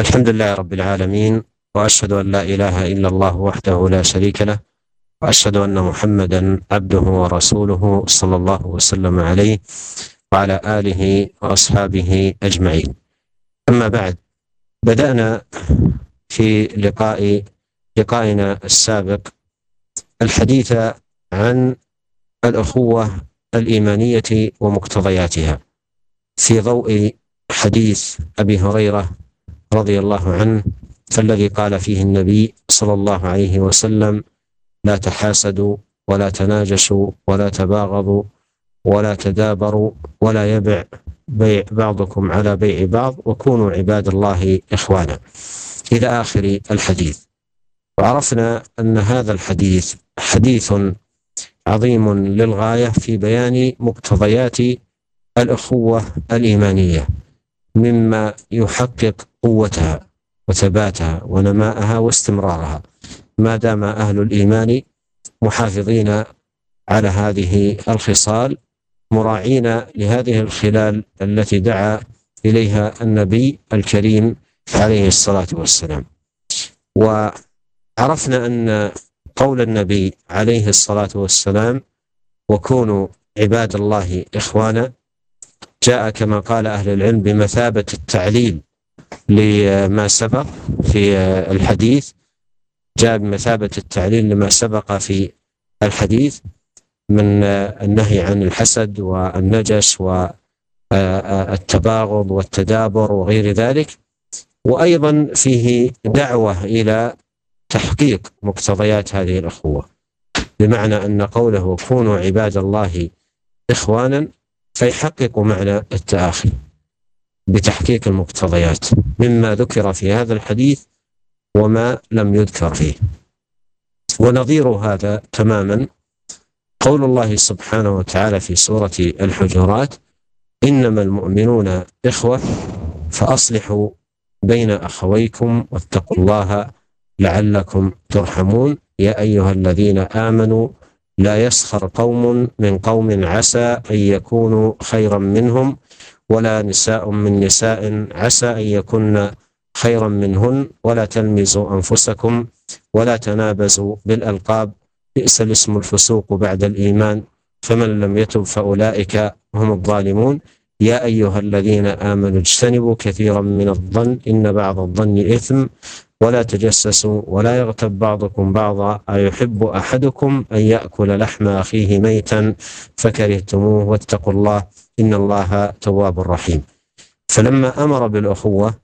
الحمد لله رب العالمين وأشهد أن لا إله إلا الله وحده لا شريك له وأشهد أن محمدا عبده ورسوله صلى الله وسلم عليه وعلى آله وأصحابه أجمعين. أما بعد بدأنا في لقاء لقائنا السابق الحديث عن الأخوة الإيمانية ومقتضياتها في ضوء حديث أبي هريرة رضي الله عنه فالذي قال فيه النبي صلى الله عليه وسلم لا تحاسدوا ولا تناجشوا ولا تباغضوا ولا تدابروا ولا يبع بيع بعضكم على بيع بعض وكونوا عباد الله إخوانا. إلى آخر الحديث. وعرفنا أن هذا الحديث حديث عظيم للغاية في بيان مقتضيات الأخوة الإيمانية. مما يحقق قوتها وثباتها ونماءها واستمرارها ما دام أهل الإيمان محافظين على هذه الخصال مراعين لهذه الخلال التي دعا إليها النبي الكريم عليه الصلاة والسلام. وعرفنا أن قول النبي عليه الصلاة والسلام وكونوا عباد الله إخوانا جاء كما قال أهل العلم بمثابة التعليل لما سبق في الحديث جاء بمثابة التعليل لما سبق في الحديث من النهي عن الحسد والنجش والتباغض والتدابر وغير ذلك. وأيضا فيه دعوة إلى تحقيق مقتضيات هذه الأخوة بمعنى أن قوله كونوا عباد الله إخوانا فيحقق معنى التآخي بتحقيق المقتضيات مما ذكر في هذا الحديث وما لم يذكر فيه. ونظير هذا تماما قول الله سبحانه وتعالى في سورة الحجرات إنما المؤمنون إخوة فأصلحوا بين أخويكم واتقوا الله لعلكم ترحمون. يا أيها الذين آمنوا لا يسخر قوم من قوم عسى أن يكونوا خيرا منهم ولا نساء من نساء عسى أن يكن خيرا منهن ولا تلمزوا أنفسكم ولا تنابزوا بالألقاب. بئس الاسم الفسوق بعد الإيمان. فمن لم يتب فأولئك هم الظالمون. يا أيها الذين آمنوا اجتنبوا كثيرا من الظن إن بعض الظن إثم. ولا تجسسوا ولا يغتب بعضكم بعضا أيحب أحدكم أن يأكل لحم أخيه ميتا فكرهتموه واتقوا الله إن الله تواب رحيم. فلما أمر بالأخوة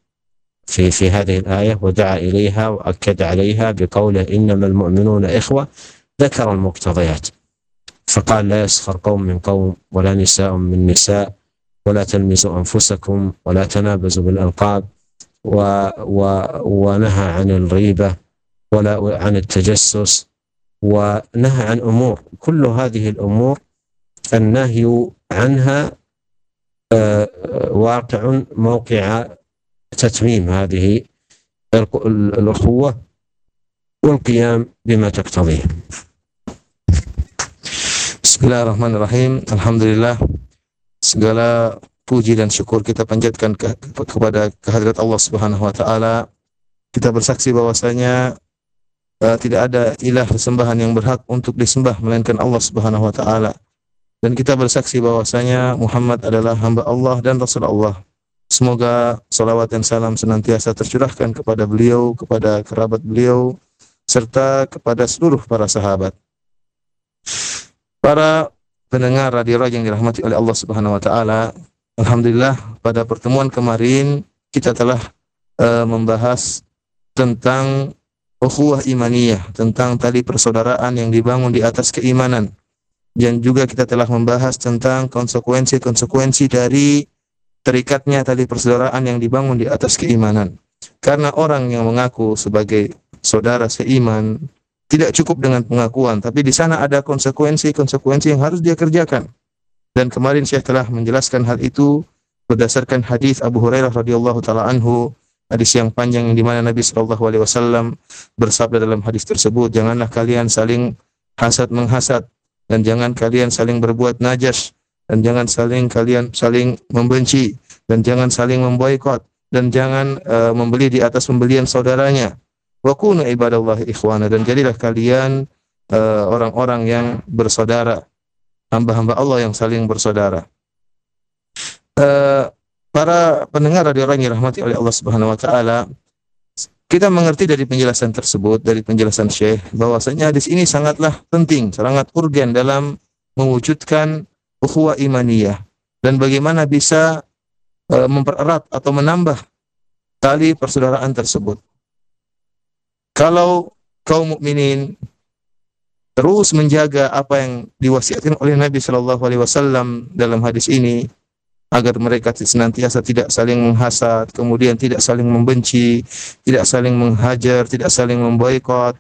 في في هذه الآية ودعا إليها وأكد عليها بقوله إنما المؤمنون إخوة ذكر المقتضيات. فقال لا يسخر قوم من قوم ولا نساء من نساء ولا تلمزوا أنفسكم ولا تنابزوا بالألقاب و و ونهى عن الغيبة ولا عن التجسس ونهى عن أمور. كل هذه الأمور النهي عنها واقع موقع تتميم هذه الأخوة والقيام بما تقتضيه. Bismillahirrahmanirrahim. Alhamdulillah segala puji dan syukur kita panjatkan ke, kepada kehadirat Allah Subhanahu wa taala. Kita bersaksi bahwasanya uh, tidak ada ilah sembahan yang berhak untuk disembah melainkan Allah Subhanahu wa taala. Dan kita bersaksi bahwasanya Muhammad adalah hamba Allah dan Rasul Allah. Semoga salawat dan salam senantiasa tercurahkan kepada beliau, kepada kerabat beliau, serta kepada seluruh para sahabat. Para pendengar radio yang dirahmati oleh Allah Subhanahu wa taala, alhamdulillah pada pertemuan kemarin kita telah uh, membahas tentang ukhuwah imaniyah, tentang tali persaudaraan yang dibangun di atas keimanan. Dan juga kita telah membahas tentang konsekuensi-konsekuensi dari terikatnya tali persaudaraan yang dibangun di atas keimanan. Karena orang yang mengaku sebagai saudara seiman, tidak cukup dengan pengakuan, tapi di sana ada konsekuensi-konsekuensi yang harus dia kerjakan. Dan kemarin Syekh telah menjelaskan hal itu berdasarkan hadis Abu Hurairah radhiyallahu taala anhu, hadis yang panjang yang di mana Nabi wasallam bersabda dalam hadis tersebut, janganlah kalian saling hasad menghasad dan jangan kalian saling berbuat najas dan jangan saling kalian saling membenci dan jangan saling memboikot dan jangan uh, membeli di atas pembelian saudaranya. Wa kunu ibadallahi ikhwana dan jadilah kalian eh, orang-orang uh, yang bersaudara, hamba-hamba Allah yang saling bersaudara. Uh, para pendengar radio orang yang rahmati oleh Allah Subhanahu wa taala, kita mengerti dari penjelasan tersebut, dari penjelasan Syekh, bahwasanya hadis ini sangatlah penting, sangat urgen dalam mewujudkan ukhuwah imaniyah dan bagaimana bisa e, mempererat atau menambah tali persaudaraan tersebut. Kalau kaum mukminin terus menjaga apa yang diwasiatkan oleh Nabi Shallallahu Alaihi Wasallam dalam hadis ini, agar mereka senantiasa tidak saling menghasad, kemudian tidak saling membenci, tidak saling menghajar, tidak saling memboikot.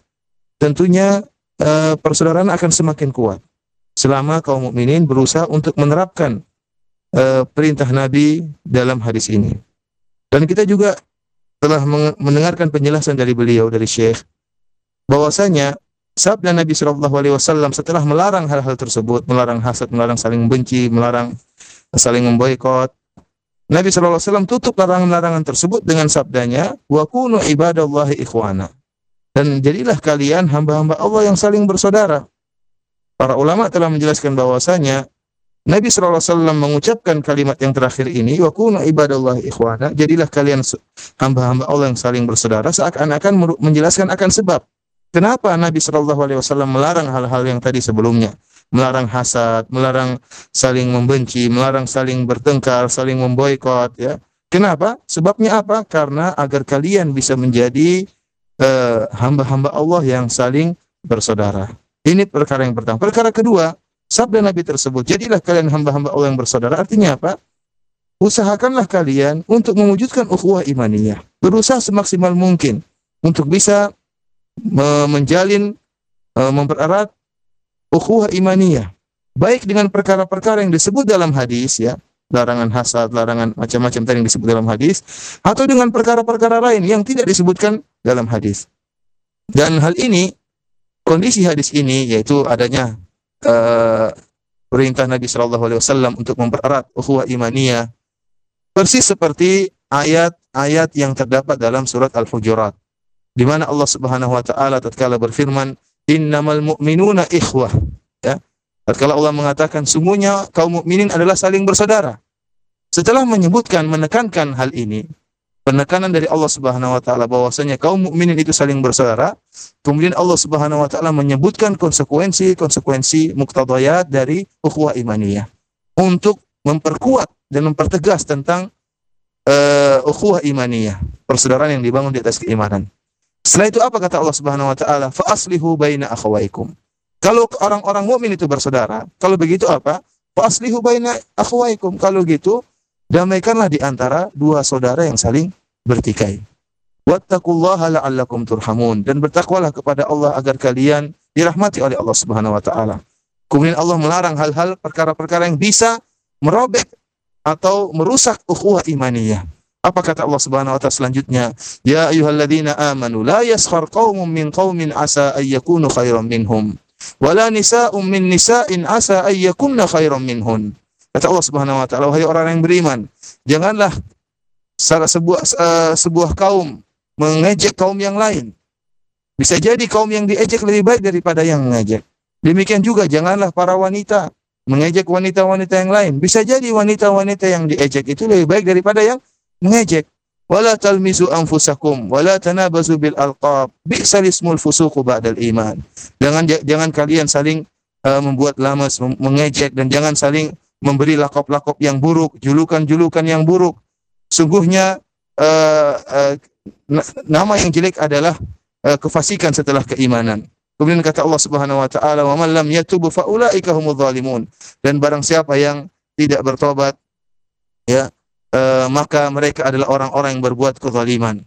Tentunya e, persaudaraan akan semakin kuat selama kaum mukminin berusaha untuk menerapkan uh, perintah Nabi dalam hadis ini. Dan kita juga telah mendengarkan penjelasan dari beliau dari Syekh bahwasanya sabda Nabi Shallallahu Alaihi Wasallam setelah melarang hal-hal tersebut, melarang hasad, melarang saling benci, melarang saling memboikot. Nabi Shallallahu Alaihi Wasallam tutup larangan-larangan tersebut dengan sabdanya, wa kunu ibadallahi ikhwana. Dan jadilah kalian hamba-hamba Allah yang saling bersaudara. Para ulama telah menjelaskan bahwasanya Nabi SAW mengucapkan kalimat yang terakhir ini, wa kunu ibadallah ikhwana, jadilah kalian hamba-hamba Allah yang saling bersaudara, seakan-akan menjelaskan akan sebab. Kenapa Nabi SAW melarang hal-hal yang tadi sebelumnya? Melarang hasad, melarang saling membenci, melarang saling bertengkar, saling memboikot. Ya. Kenapa? Sebabnya apa? Karena agar kalian bisa menjadi eh, hamba-hamba uh, Allah yang saling bersaudara. Ini perkara yang pertama. Perkara kedua, sabda Nabi tersebut, jadilah kalian hamba-hamba Allah yang bersaudara. Artinya apa? Usahakanlah kalian untuk mewujudkan ukhuwah imaniyah. Berusaha semaksimal mungkin untuk bisa menjalin, e, mempererat ukhuwah imaniyah. Baik dengan perkara-perkara yang disebut dalam hadis ya, larangan hasad, larangan macam-macam tadi yang disebut dalam hadis, atau dengan perkara-perkara lain yang tidak disebutkan dalam hadis. Dan hal ini, kondisi hadis ini yaitu adanya uh, perintah Nabi Shallallahu Alaihi Wasallam untuk mempererat ukhuwah imaniyah persis seperti ayat-ayat yang terdapat dalam surat Al-Hujurat di mana Allah Subhanahu wa taala tatkala berfirman innamal mu'minuna ikhwah ya tatkala Allah mengatakan sungguhnya kaum mukminin adalah saling bersaudara setelah menyebutkan menekankan hal ini penekanan dari Allah Subhanahu wa taala bahwasanya kaum mukminin itu saling bersaudara, kemudian Allah Subhanahu wa taala menyebutkan konsekuensi-konsekuensi muktadayat dari ukhuwah imaniyah untuk memperkuat dan mempertegas tentang uh, ukhuwah imaniyah, persaudaraan yang dibangun di atas keimanan. Setelah itu apa kata Allah Subhanahu wa taala? Fa aslihu baina akhawaikum. Kalau orang-orang mukmin itu bersaudara, kalau begitu apa? Fa aslihu baina akhawaikum. Kalau gitu, damaikanlah di antara dua saudara yang saling bertikai. Wattaqullaha la'allakum turhamun dan bertakwalah kepada Allah agar kalian dirahmati oleh Allah Subhanahu wa taala. Kemudian Allah melarang hal-hal perkara-perkara yang bisa merobek atau merusak ukhuwah imaniyah. Apa kata Allah Subhanahu wa taala selanjutnya? Ya ayyuhalladzina amanu la yaskhar qaumun min qaumin asa ay yakunu khairan minhum wala nisa'un min nisa'in asa ay yakunna khairan minhun. Kata Allah Subhanahu wa taala, wahai orang yang beriman, janganlah salah sebuah uh, sebuah kaum mengejek kaum yang lain. Bisa jadi kaum yang diejek lebih baik daripada yang mengejek. Demikian juga janganlah para wanita mengejek wanita-wanita yang lain. Bisa jadi wanita-wanita yang diejek itu lebih baik daripada yang mengejek. Wala talmizu anfusakum wala tanabazu bil alqab. Bi'sal ismul fusuqu ba'dal iman. Jangan jangan kalian saling uh, membuat lamas, mengejek dan jangan saling memberi lakop-lakop yang buruk, julukan-julukan yang buruk. Sungguhnya uh, uh, nama yang jelek adalah uh, kefasikan setelah keimanan. Kemudian kata Allah Subhanahu wa taala, "Wa man lam yatubu fa ulaika humudz zalimun." Dan barang siapa yang tidak bertobat ya, uh, maka mereka adalah orang-orang yang berbuat kezaliman.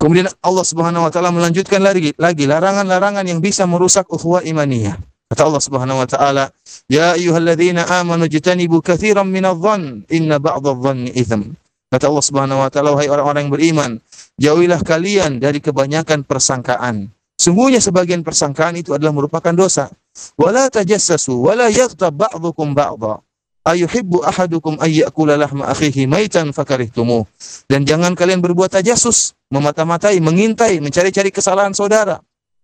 Kemudian Allah Subhanahu wa taala melanjutkan lagi lagi larangan-larangan yang bisa merusak ukhuwah imaniyah. Kata Allah Subhanahu wa taala, "Ya ayyuhalladzina amanu jtanibu katsiran minadh-dhann, inna ba'dadh-dhanni itsm." Kata Allah Subhanahu wa taala, wahai orang-orang yang beriman, jauhilah kalian dari kebanyakan persangkaan. Sungguhnya sebagian persangkaan itu adalah merupakan dosa. Wala tajassasu wala yaghtab ba'dukum ba'dha. Ayuhibbu ahadukum ayyakula lahma akhihi maitan fakarihtumuh. Dan jangan kalian berbuat tajasus, memata-matai, mengintai, mencari-cari kesalahan saudara.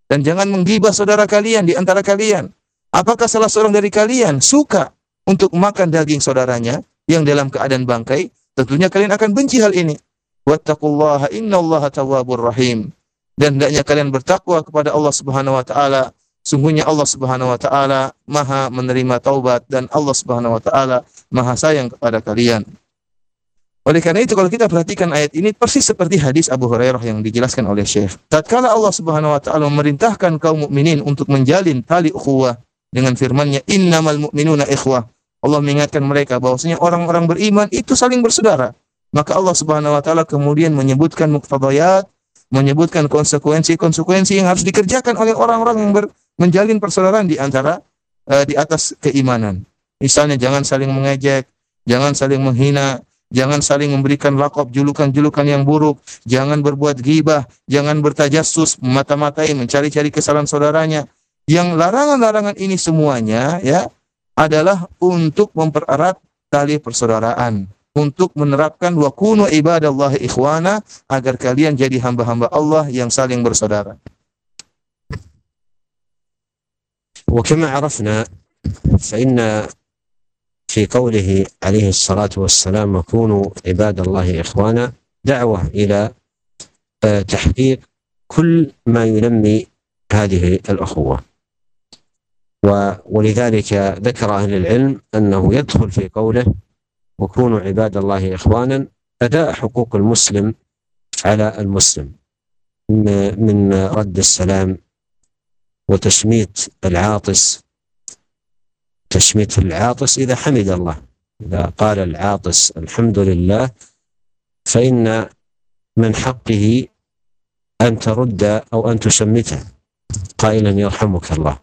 Dan jangan menggibah saudara kalian di antara kalian. Apakah salah seorang dari kalian suka untuk makan daging saudaranya yang dalam keadaan bangkai? Tentunya kalian akan benci hal ini. Wattaqullaha innallaha tawwabur rahim. Dan hendaknya kalian bertakwa kepada Allah Subhanahu wa taala Sungguhnya Allah Subhanahu wa taala Maha menerima taubat dan Allah Subhanahu wa taala Maha sayang kepada kalian. Oleh karena itu kalau kita perhatikan ayat ini persis seperti hadis Abu Hurairah yang dijelaskan oleh Syekh. Tatkala Allah Subhanahu wa taala memerintahkan kaum mukminin untuk menjalin tali ukhuwah dengan firman-Nya innamal mu'minuna ikhwah. Allah mengingatkan mereka bahwasanya orang-orang beriman itu saling bersaudara. Maka Allah Subhanahu wa taala kemudian menyebutkan muqtadayat, menyebutkan konsekuensi-konsekuensi yang harus dikerjakan oleh orang-orang yang ber, menjalin persaudaraan di antara uh, di atas keimanan. Misalnya jangan saling mengejek, jangan saling menghina, jangan saling memberikan lakop julukan-julukan yang buruk, jangan berbuat gibah, jangan bertajassus, mata-matai, mencari-cari kesalahan saudaranya. Yang larangan-larangan ini semuanya ya adalah untuk mempererat tali persaudaraan, untuk menerapkan wa kunu ibadallahi ikhwana agar kalian jadi hamba-hamba Allah yang saling bersaudara. وكما عرفنا فإن في قوله عليه الصلاة والسلام وكونوا عباد الله إخوانا دعوة إلى آه، تحقيق كل ما ينمي هذه الأخوة. ولذلك ذكر أهل العلم أنه يدخل في قوله وكونوا عباد الله إخوانا أداء حقوق المسلم على المسلم من رد السلام وتشميت العاطس. تشميت العاطس إذا حمد الله. إذا قال العاطس الحمد لله فإن من حقه أن ترد أو أن تشمته. قائلا يرحمك الله.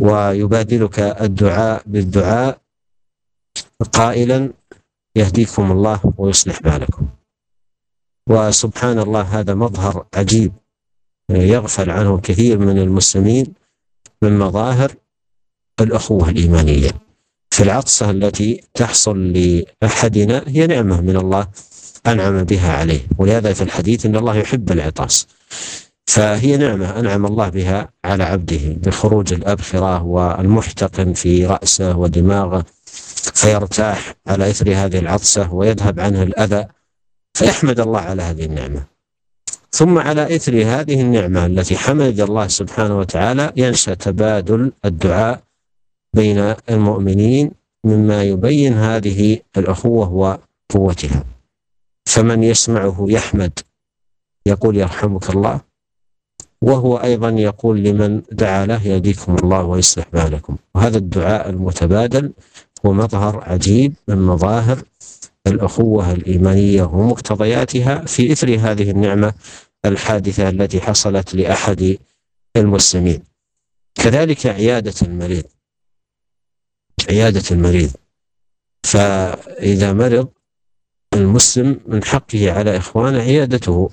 ويبادلك الدعاء بالدعاء. قائلا يهديكم الله ويصلح بالكم. وسبحان الله هذا مظهر عجيب. يغفل عنه كثير من المسلمين من مظاهر الأخوة الإيمانية. في العطسة التي تحصل لأحدنا هي نعمة من الله أنعم بها عليه ولهذا في الحديث أن الله يحب العطاس. فهي نعمة أنعم الله بها على عبده بخروج الأبخرة والمحتقن في رأسه ودماغه فيرتاح على إثر هذه العطسة ويذهب عنه الأذى فيحمد الله على هذه النعمة. ثم على إثر هذه النعمة التي حمد الله سبحانه وتعالى ينشأ تبادل الدعاء بين المؤمنين مما يبين هذه الأخوة وقوتها. فمن يسمعه يحمد يقول يرحمك الله وهو أيضا يقول لمن دعا له يهديكم الله ويصلح بالكم. وهذا الدعاء المتبادل هو مظهر عجيب من مظاهر الأخوة الإيمانية ومقتضياتها في إثر هذه النعمة الحادثة التي حصلت لأحد المسلمين. كذلك عيادة المريض عيادة المريض. فإذا مرض المسلم من حقه على إخوانه عيادته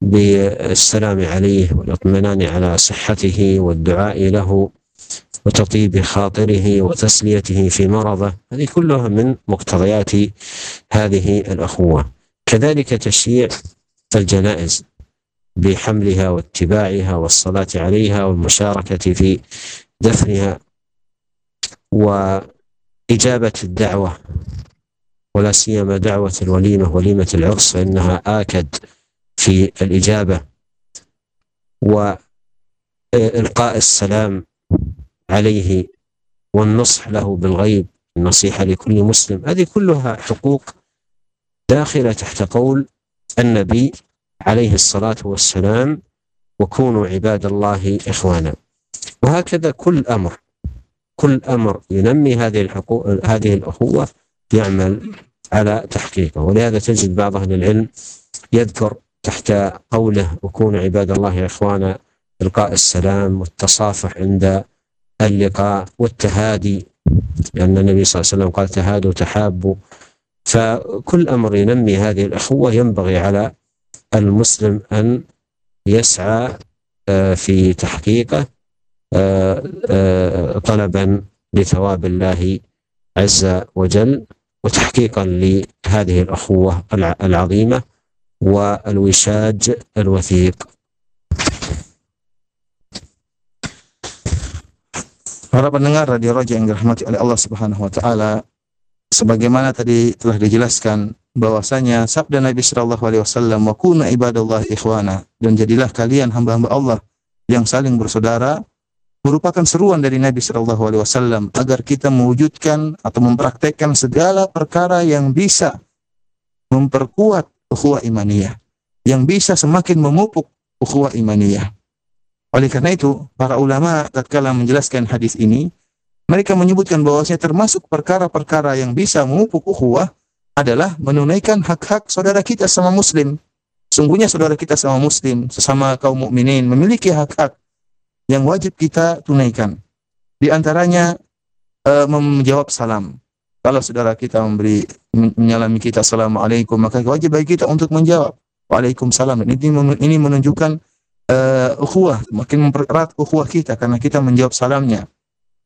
بالسلام عليه والإطمئنان على صحته والدعاء له وتطيب خاطره وتسليته في مرضه. هذه كلها من مقتضيات هذه الأخوة. كذلك تشييع الجنائز بحملها واتباعها والصلاة عليها والمشاركة في دفنها وإجابة الدعوة ولا سيما دعوة الوليمة وليمة العرس فإنها آكد في الإجابة. وإلقاء السلام عليه والنصح له بالغيب النصيحة لكل مسلم. هذه كلها حقوق داخلة تحت قول النبي عليه الصلاة والسلام وكونوا عباد الله إخوانا وهكذا كل أمر كل أمر ينمي هذه الحقوق هذه الأخوة يعمل على تحقيقه. ولهذا تجد بعض أهل العلم يذكر تحت قوله وكونوا عباد الله إخوانا إلقاء السلام والتصافح عند اللقاء والتهادي. لأن النبي صلى الله عليه وسلم قال تهادوا تحابوا. فكل أمر ينمي هذه الأخوة ينبغي على المسلم أن يسعى في تحقيقه طلبا لثواب الله عز وجل وتحقيقا لهذه الأخوة العظيمة والوشاج الوثيق. Para pendengar radio Roja yang dirahmati oleh Allah Subhanahu wa taala, sebagaimana tadi telah dijelaskan bahwasanya sabda Nabi sallallahu alaihi wasallam wa kuna ibadallah ikhwana dan jadilah kalian hamba-hamba Allah yang saling bersaudara merupakan seruan dari Nabi sallallahu alaihi wasallam agar kita mewujudkan atau mempraktekkan segala perkara yang bisa memperkuat ukhuwah imaniyah, yang bisa semakin memupuk ukhuwah imaniyah. Oleh karena itu, para ulama tatkala menjelaskan hadis ini, mereka menyebutkan bahwasanya termasuk perkara-perkara yang bisa memupuk ukhuwah adalah menunaikan hak-hak saudara kita sama muslim. Sungguhnya saudara kita sama muslim, sesama kaum mukminin memiliki hak-hak yang wajib kita tunaikan. Di antaranya uh, menjawab salam. Kalau saudara kita memberi menyalami kita assalamualaikum, maka wajib bagi kita untuk menjawab waalaikumsalam. Ini menunjukkan uh, ukhuwah, makin mempererat ukhuwah kita karena kita menjawab salamnya.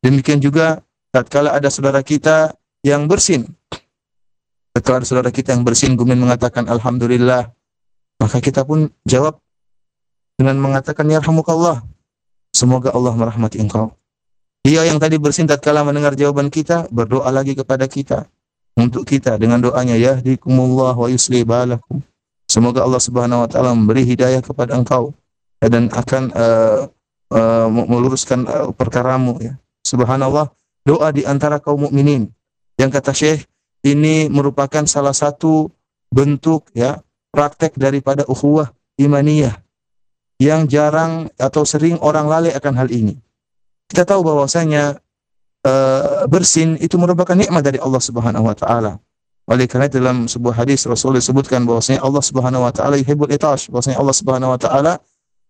Demikian juga tatkala ada saudara kita yang bersin. Tatkala saudara kita yang bersin kemudian mengatakan alhamdulillah, maka kita pun jawab dengan mengatakan yarhamukallah. Semoga Allah merahmati engkau. Dia yang tadi bersin tatkala mendengar jawaban kita, berdoa lagi kepada kita untuk kita dengan doanya yahdikumullah wa yusli balakum. Semoga Allah Subhanahu wa taala memberi hidayah kepada engkau dan akan uh, uh, meluruskan uh, perkaramu ya. Subhanallah, doa di antara kaum mukminin. Yang kata Syekh, ini merupakan salah satu bentuk ya praktek daripada ukhuwah imaniyah yang jarang atau sering orang lalai akan hal ini. Kita tahu bahwasanya uh, bersin itu merupakan nikmat dari Allah Subhanahu wa taala. Oleh karena dalam sebuah hadis Rasul disebutkan bahwasanya Allah Subhanahu wa taala yuhibbul itash, bahwasanya Allah Subhanahu wa taala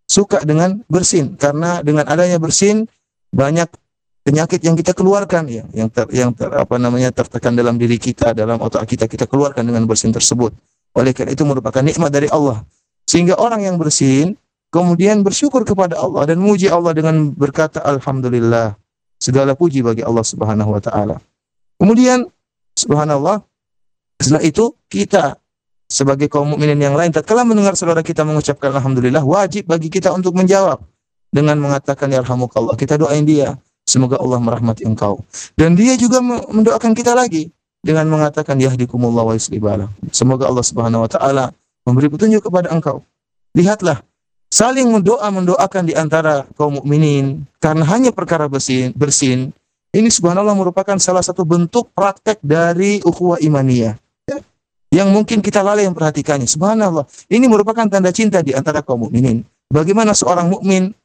suka dengan bersin. Karena dengan adanya bersin banyak penyakit yang kita keluarkan ya. Yang ter, yang ter, apa namanya tertekan dalam diri kita dalam otak kita kita keluarkan dengan bersin tersebut. Oleh karena itu merupakan nikmat dari Allah. Sehingga orang yang bersin kemudian bersyukur kepada Allah dan muji Allah dengan berkata alhamdulillah. Segala puji bagi Allah Subhanahu wa taala. Kemudian subhanallah setelah itu kita sebagai kaum mukminin yang lain tatkala mendengar saudara kita mengucapkan alhamdulillah wajib bagi kita untuk menjawab dengan mengatakan yarhamukallah kita doain dia. Semoga Allah merahmati engkau. Dan dia juga mendoakan kita lagi dengan mengatakan yahdikumullah wa yuslibala semoga Allah Subhanahu wa taala memberi petunjuk kepada engkau. Lihatlah saling mendoa mendoakan di antara kaum mukminin karena hanya perkara bersin bersin ini subhanallah merupakan salah satu bentuk praktek dari ukhuwah imaniyah yang mungkin kita lalai memperhatikannya. Subhanallah. Ini merupakan tanda cinta di antara kaum mukminin. Bagaimana seorang mukmin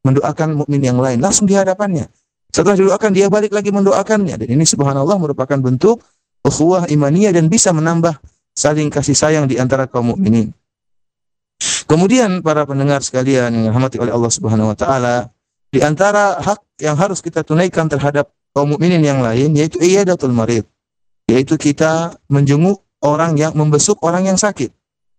mendoakan mukmin yang lain langsung di hadapannya. Setelah didoakan dia balik lagi mendoakannya dan ini subhanallah merupakan bentuk ukhuwah imaniyah dan bisa menambah saling kasih sayang di antara kaum mukminin. Kemudian para pendengar sekalian yang dirahmati oleh Allah Subhanahu wa taala, di antara hak yang harus kita tunaikan terhadap kaum mukminin yang lain yaitu iyadatul marid, yaitu kita menjenguk orang yang membesuk orang yang sakit.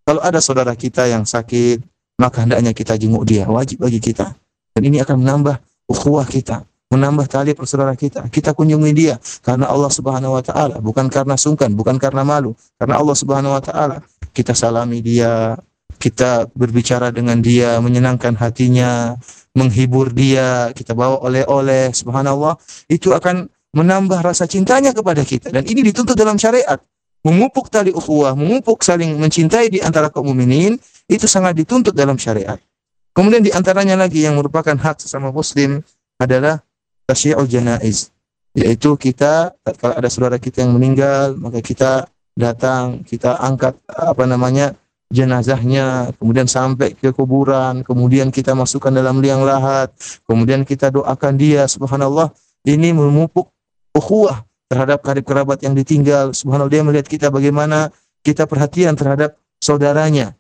Kalau ada saudara kita yang sakit, maka hendaknya kita jenguk dia, wajib bagi kita. Dan ini akan menambah ukhuwah kita, menambah tali persaudaraan kita. Kita kunjungi dia karena Allah Subhanahu wa taala, bukan karena sungkan, bukan karena malu, karena Allah Subhanahu wa taala. Kita salami dia, kita berbicara dengan dia, menyenangkan hatinya, menghibur dia, kita bawa oleh-oleh, subhanallah, itu akan menambah rasa cintanya kepada kita. Dan ini dituntut dalam syariat memupuk tali ukhuwah, memupuk saling mencintai di antara kaum mukminin itu sangat dituntut dalam syariat. Kemudian di antaranya lagi yang merupakan hak sesama muslim adalah tasyi'ul janaiz, yaitu kita kalau ada saudara kita yang meninggal, maka kita datang, kita angkat apa namanya jenazahnya, kemudian sampai ke kuburan, kemudian kita masukkan dalam liang lahat, kemudian kita doakan dia, subhanallah, ini memupuk ukhuwah terhadap karib kerabat yang ditinggal. Subhanallah dia melihat kita bagaimana kita perhatian terhadap saudaranya.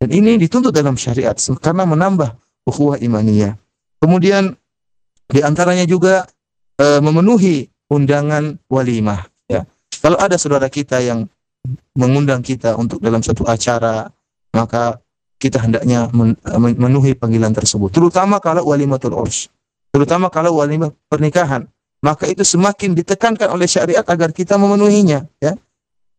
Dan ini dituntut dalam syariat karena menambah ukhuwah imaniyah. Kemudian di antaranya juga e, memenuhi undangan walimah ya. Kalau ada saudara kita yang mengundang kita untuk dalam satu acara, maka kita hendaknya memenuhi panggilan tersebut. Terutama kalau walimatul urs. Terutama kalau walimah pernikahan maka itu semakin ditekankan oleh syariat agar kita memenuhinya, ya.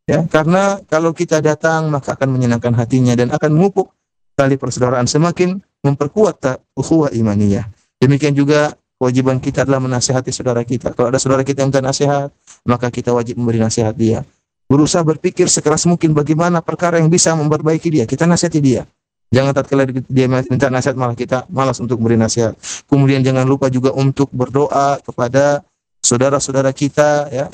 Ya, karena kalau kita datang maka akan menyenangkan hatinya dan akan memupuk tali persaudaraan semakin memperkuat ukhuwah imaniyah. Demikian juga kewajiban kita adalah menasihati saudara kita. Kalau ada saudara kita yang minta nasihat, maka kita wajib memberi nasihat dia. Berusaha berpikir sekeras mungkin bagaimana perkara yang bisa memperbaiki dia. Kita nasihati dia. Jangan tatkala dia minta nasihat malah kita malas untuk beri nasihat. Kemudian jangan lupa juga untuk berdoa kepada saudara-saudara kita ya.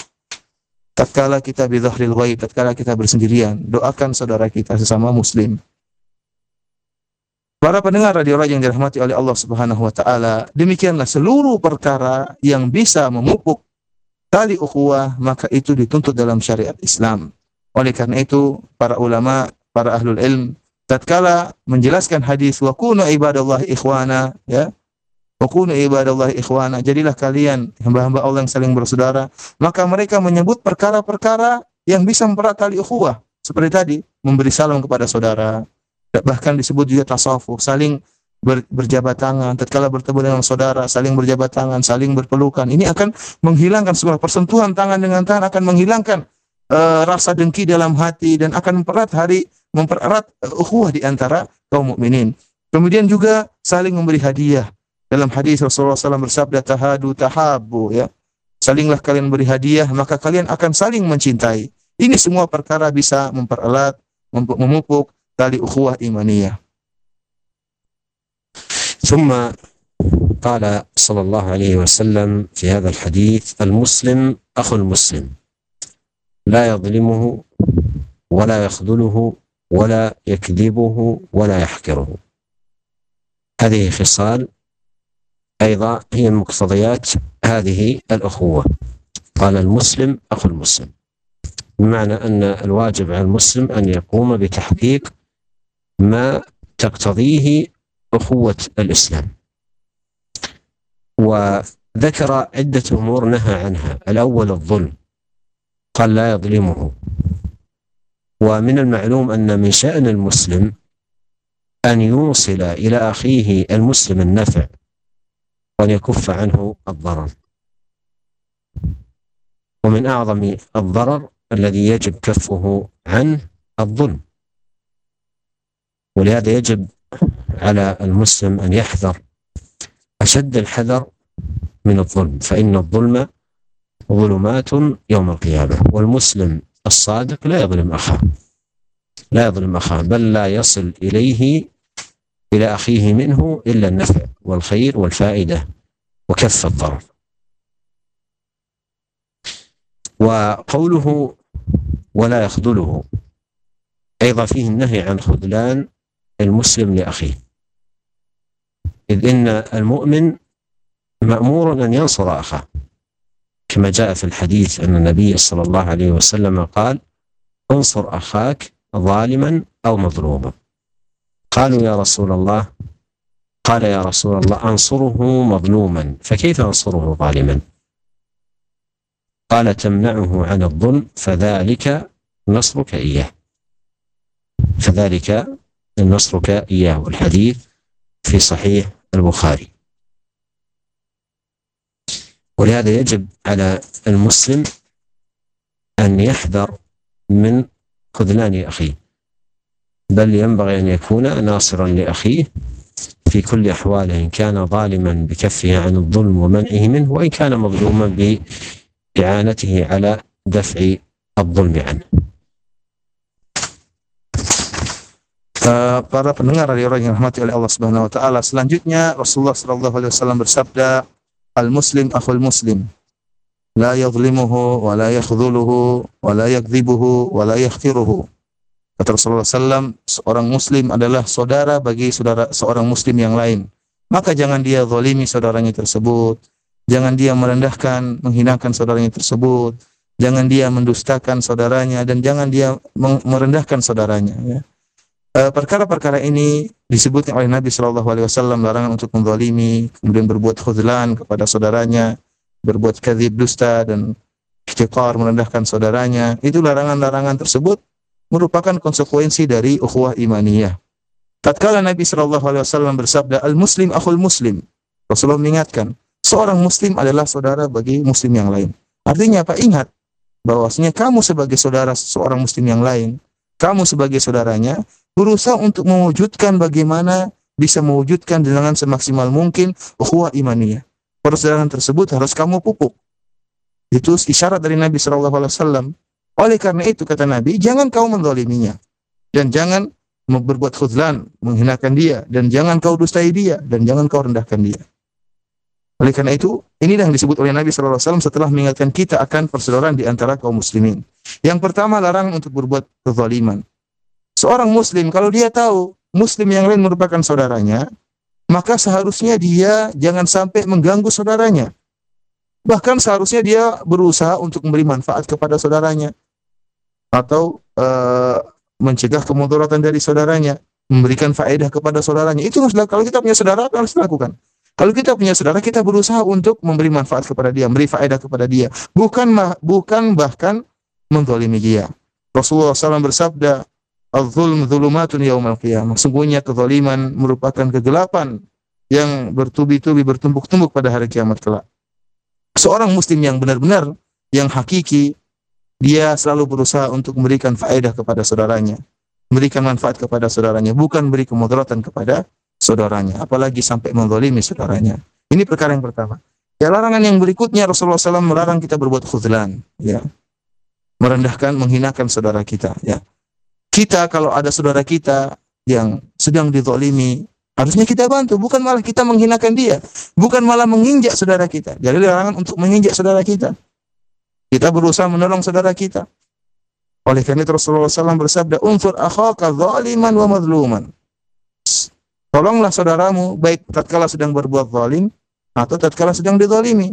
Tatkala kita bidhahril ghaib, tatkala kita bersendirian, doakan saudara kita sesama muslim. Para pendengar radio yang dirahmati oleh Allah Subhanahu wa taala, demikianlah seluruh perkara yang bisa memupuk tali ukhuwah maka itu dituntut dalam syariat Islam. Oleh karena itu, para ulama, para ahlul ilm tatkala menjelaskan hadis wa kunu ibadallahi ikhwana ya wa kunu ibadallahi ikhwana. Jadilah kalian hamba-hamba Allah yang saling bersaudara. Maka mereka menyebut perkara-perkara yang bisa mempererat tali ukhuwah. Seperti tadi memberi salam kepada saudara. Bahkan disebut juga tasawuf saling ber, berjabat tangan tatkala bertemu dengan saudara saling berjabat tangan saling berpelukan. Ini akan menghilangkan semua persentuhan tangan dengan tangan akan menghilangkan uh, rasa dengki dalam hati dan akan mempererat hari mempererat ukhuwah di antara kaum mukminin. Kemudian juga saling memberi hadiah. Dalam hadis Rasulullah SAW bersabda tahadu tahabu ya. Salinglah kalian beri hadiah maka kalian akan saling mencintai. Ini semua perkara bisa mempererat, memupuk tali ukhuwah imaniyah. ثم قال صلى الله عليه وسلم في هذا الحديث المسلم أخو المسلم لا يظلمه ولا يخذله ولا يكذبه ولا يحقره هذه خصال أيضا هي مقتضيات هذه الأخوة. قال المسلم أخو المسلم. بمعنى أن الواجب على المسلم أن يقوم بتحقيق ما تقتضيه أخوة الإسلام. وذكر عدة أمور نهى عنها. الأول الظلم. قال لا يظلمه. ومن المعلوم أن من شأن المسلم أن يوصل إلى أخيه المسلم النفع وأن يكف عنه الضرر. ومن أعظم الضرر الذي يجب كفه عنه الظلم. ولهذا يجب على المسلم أن يحذر أشد الحذر من الظلم فإن الظلم ظلمات يوم القيامة. والمسلم الصادق لا يظلم أخاه لا يظلم أخاه بل لا يصل إليه إلى أخيه منه إلا النفع والخير والفائدة وكف الضرر. وقوله ولا يخذله أيضا فيه النهي عن خذلان المسلم لأخيه. إذ إن المؤمن مأمور أن ينصر أخاه. كما جاء في الحديث أن النبي صلى الله عليه وسلم قال انصر أخاك ظالما أو مظلوما. قالوا يا رسول الله قال يا رسول الله أنصره مظلوما فكيف أنصره ظالما؟ قال تمنعه عن الظلم فذلك نصرك إياه. فذلك نصرك إياه. والحديث في صحيح البخاري. ولهذا يجب على المسلم أن يحذر من خذلان أخيه. بل ينبغي أن يكون ناصرا لأخيه في كل أحواله إن كان ظالما بكفه عن الظلم ومنعه منه وإن كان مظلوما بإعانته على دفع الظلم عنه Uh, para pendengar radio yang rahmati oleh Allah Subhanahu wa taala. Selanjutnya Rasulullah sallallahu alaihi wasallam bersabda, "Al-muslim akhul muslim." La yadhlimuhu wa la yakhdhuluhu wa la yakdhibuhu wa la yakhtiruhu. Kata Rasulullah SAW, seorang muslim adalah saudara bagi saudara seorang muslim yang lain. Maka jangan dia zalimi saudaranya tersebut. Jangan dia merendahkan, menghinakan saudaranya tersebut. Jangan dia mendustakan saudaranya dan jangan dia merendahkan saudaranya. Ya. Eh, perkara-perkara ini disebutkan oleh Nabi Shallallahu Alaihi Wasallam larangan untuk menzalimi, kemudian berbuat khuzlan kepada saudaranya, berbuat kadzib dusta dan istiqar merendahkan saudaranya. Itu larangan-larangan tersebut merupakan konsekuensi dari ukhuwah imaniyah. Tatkala Nabi Shallallahu Alaihi Wasallam bersabda, "Al Muslim akhul Muslim," Rasulullah mengingatkan, seorang muslim adalah saudara bagi muslim yang lain. Artinya apa? Ingat bahwasanya kamu sebagai saudara seorang muslim yang lain, kamu sebagai saudaranya berusaha untuk mewujudkan bagaimana bisa mewujudkan dengan semaksimal mungkin ukhuwah imaniyah. Persaudaraan tersebut harus kamu pupuk. Itu isyarat dari Nabi Shallallahu Alaihi Wasallam. Oleh karena itu kata Nabi, jangan kau mendoliminya dan jangan berbuat khudlan, menghinakan dia, dan jangan kau dustai dia, dan jangan kau rendahkan dia. Oleh karena itu, ini yang disebut oleh Nabi SAW setelah mengingatkan kita akan persaudaraan di antara kaum muslimin. Yang pertama, larang untuk berbuat kezaliman. Seorang muslim, kalau dia tahu muslim yang lain merupakan saudaranya, maka seharusnya dia jangan sampai mengganggu saudaranya. Bahkan seharusnya dia berusaha untuk memberi manfaat kepada saudaranya. Atau uh, mencegah kemudaratan dari saudaranya, memberikan faedah kepada saudaranya. Itu harus kalau kita punya saudara harus dilakukan. Kalau kita punya saudara, kita berusaha untuk memberi manfaat kepada dia, memberi faedah kepada dia, bukan bukan bahkan menzalimi dia. Rasulullah SAW bersabda, "Al-zulm dzulumatun yaumal qiyamah." Sungguhnya kezaliman merupakan kegelapan yang bertubi-tubi bertumpuk-tumpuk pada hari kiamat kelak. Seorang muslim yang benar-benar yang hakiki dia selalu berusaha untuk memberikan faedah kepada saudaranya, memberikan manfaat kepada saudaranya, bukan beri kemudaratan kepada saudaranya, apalagi sampai menzalimi saudaranya. Ini perkara yang pertama. Ya larangan yang berikutnya Rasulullah SAW melarang kita berbuat khudlan, ya. Merendahkan, menghinakan saudara kita, ya. Kita kalau ada saudara kita yang sedang dizalimi, harusnya kita bantu, bukan malah kita menghinakan dia, bukan malah menginjak saudara kita. Jadi larangan untuk menginjak saudara kita. Kita berusaha menolong saudara kita. Oleh karena itu Rasulullah SAW bersabda, "Unfur akhaka zaliman wa madluman." Tolonglah saudaramu baik tatkala sedang berbuat zalim atau tatkala sedang dizalimi.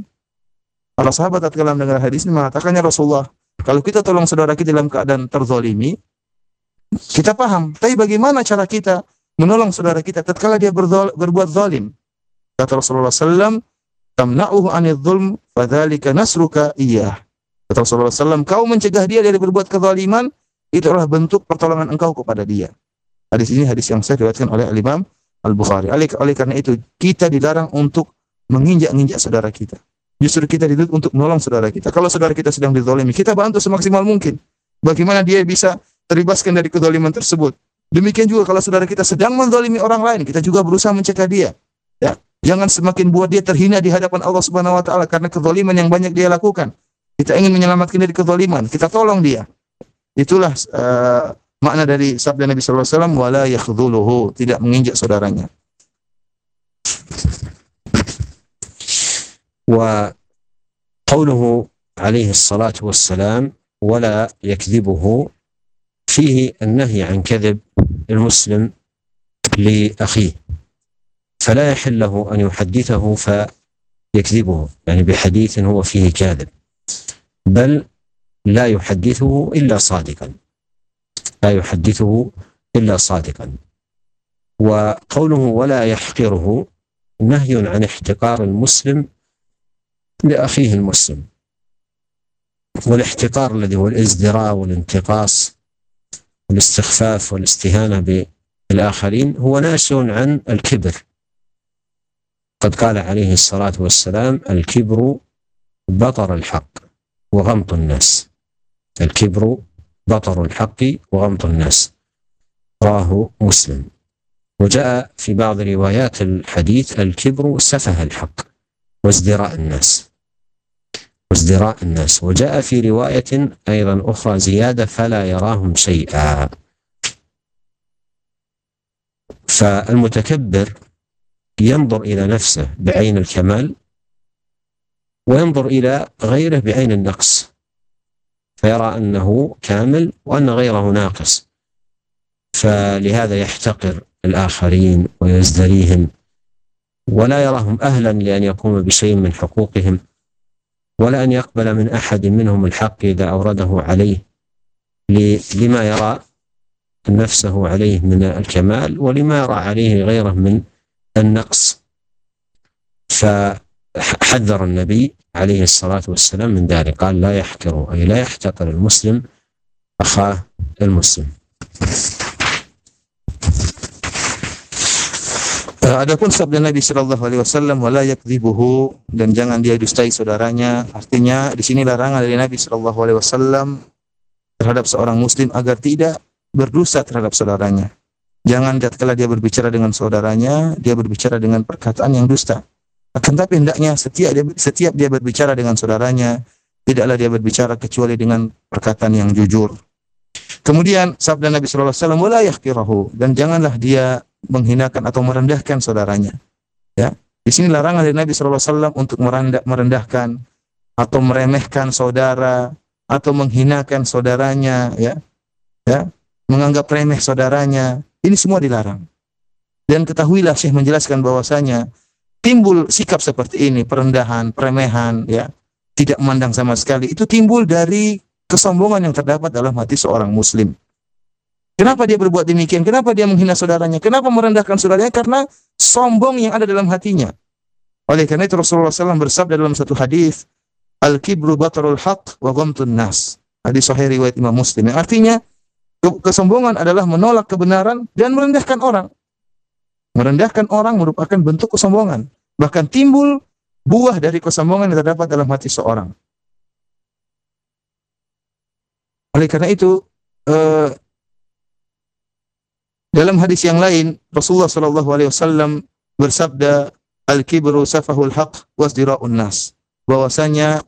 Para sahabat tatkala mendengar hadis ini mengatakannya Rasulullah, kalau kita tolong saudara kita dalam keadaan terzalimi, kita paham. Tapi bagaimana cara kita menolong saudara kita tatkala dia berbuat zalim? Kata Rasulullah SAW, "Tamna'uhu 'anil zulm, fadzalika nasruka iyyah." Kata Rasulullah SAW, kau mencegah dia dari berbuat kezaliman, itu adalah bentuk pertolongan engkau kepada dia. Hadis ini hadis yang saya diriwayatkan oleh Al-Imam Al-Bukhari. Oleh, oleh karena itu, kita dilarang untuk menginjak-injak saudara kita. Justru kita dituntut untuk menolong saudara kita. Kalau saudara kita sedang dizalimi, kita bantu semaksimal mungkin. Bagaimana dia bisa terbebaskan dari kezaliman tersebut. Demikian juga kalau saudara kita sedang menzalimi orang lain, kita juga berusaha mencegah dia. Ya, jangan semakin buat dia terhina di hadapan Allah Subhanahu wa taala karena kezaliman yang banyak dia lakukan. Kita ingin menyelamatkan dari kezaliman, kita tolong dia. Itulah uh, makna dari sabda Nabi alaihi wasallam wala yakhdhuluhu, tidak menginjak saudaranya. وقوله عليه الصلاة والسلام ولا يكذبه فيه النهي عن كذب المسلم لأخيه فلا يحل له أن يحدثه فيكذبه يعني بحديث هو فيه كاذب بل لا يحدثه إلا صادقا. لا يحدثه إلا صادقا. وقوله ولا يحقره نهي عن احتقار المسلم لأخيه المسلم. والاحتقار الذي هو الإزدراء والانتقاص والاستخفاف والاستهانة بالآخرين هو ناشئ عن الكبر. قد قال عليه الصلاة والسلام الكبر بطر الحق. وغمط الناس. الكبر بطر الحق وغمط الناس. رواه مسلم. وجاء في بعض روايات الحديث الكبر سفه الحق وازدراء الناس. وازدراء الناس. وجاء في رواية أيضا أخرى زيادة فلا يراهم شيئا. فالمتكبر ينظر إلى نفسه بعين الكمال وينظر إلى غيره بعين النقص فيرى أنه كامل وأن غيره ناقص. فلهذا يحتقر الآخرين ويزدريهم ولا يراهم أهلا لأن يقوم بشيء من حقوقهم ولا أن يقبل من أحد منهم الحق إذا أورده عليه لما يرى نفسه عليه من الكمال ولما يرى عليه غيره من النقص. ف حذر النبي عليه الصلاة والسلام من ذلك قال لا يحكر أي لا يحتقر المسلم أخاه المسلم Uh, adapun sabda Nabi Shallallahu Alaihi Wasallam wala yakdzibuhu dan jangan dia dustai saudaranya. Artinya di sini larangan dari Nabi Shallallahu Alaihi Wasallam terhadap seorang Muslim agar tidak berdusta terhadap saudaranya. Jangan tatkala dia berbicara dengan saudaranya, dia berbicara dengan perkataan yang dusta. Akan hendaknya setiap dia, setiap dia berbicara dengan saudaranya, tidaklah dia berbicara kecuali dengan perkataan yang jujur. Kemudian sabda Nabi Shallallahu Alaihi Wasallam wala dan janganlah dia menghinakan atau merendahkan saudaranya. Ya, di sini larangan dari Nabi Shallallahu Alaihi Wasallam untuk merendah, merendahkan atau meremehkan saudara atau menghinakan saudaranya, ya, ya, menganggap remeh saudaranya. Ini semua dilarang. Dan ketahuilah Syekh menjelaskan bahwasanya timbul sikap seperti ini, perendahan, peremehan, ya, tidak memandang sama sekali, itu timbul dari kesombongan yang terdapat dalam hati seorang muslim. Kenapa dia berbuat demikian? Kenapa dia menghina saudaranya? Kenapa merendahkan saudaranya? Karena sombong yang ada dalam hatinya. Oleh karena itu Rasulullah SAW bersabda dalam satu hadis, Al-kibru batarul haq wa ghamtun nas. Hadis sahih riwayat Imam Muslim. Yang artinya kesombongan adalah menolak kebenaran dan merendahkan orang. Merendahkan orang merupakan bentuk kesombongan. Bahkan timbul buah dari kesombongan yang terdapat dalam hati seorang. Oleh karena itu, eh, dalam hadis yang lain, Rasulullah Shallallahu Alaihi Wasallam bersabda, "Al kibru safahul haq wasdira'un nas." Bahwasanya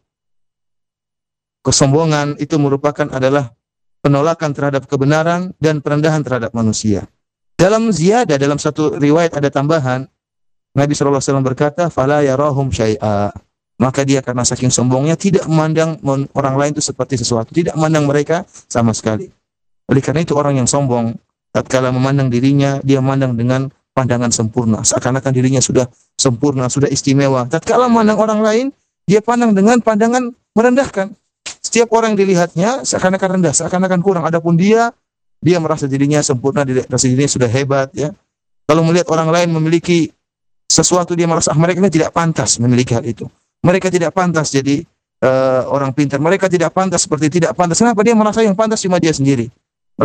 kesombongan itu merupakan adalah penolakan terhadap kebenaran dan perendahan terhadap manusia. Dalam ziyadah, dalam satu riwayat ada tambahan, Nabi SAW berkata, "Fala yarahum syai'a." Maka dia karena saking sombongnya tidak memandang orang lain itu seperti sesuatu, tidak memandang mereka sama sekali. Oleh karena itu orang yang sombong tatkala memandang dirinya dia memandang dengan pandangan sempurna seakan-akan dirinya sudah sempurna sudah istimewa tatkala memandang orang lain dia pandang dengan pandangan merendahkan setiap orang yang dilihatnya seakan-akan rendah seakan-akan kurang adapun dia dia merasa dirinya sempurna dia merasa dirinya sudah hebat ya kalau melihat orang lain memiliki sesuatu dia merasa ah, mereka tidak pantas memiliki hal itu mereka tidak pantas jadi uh, orang pintar mereka tidak pantas seperti tidak pantas kenapa dia merasa yang pantas cuma dia sendiri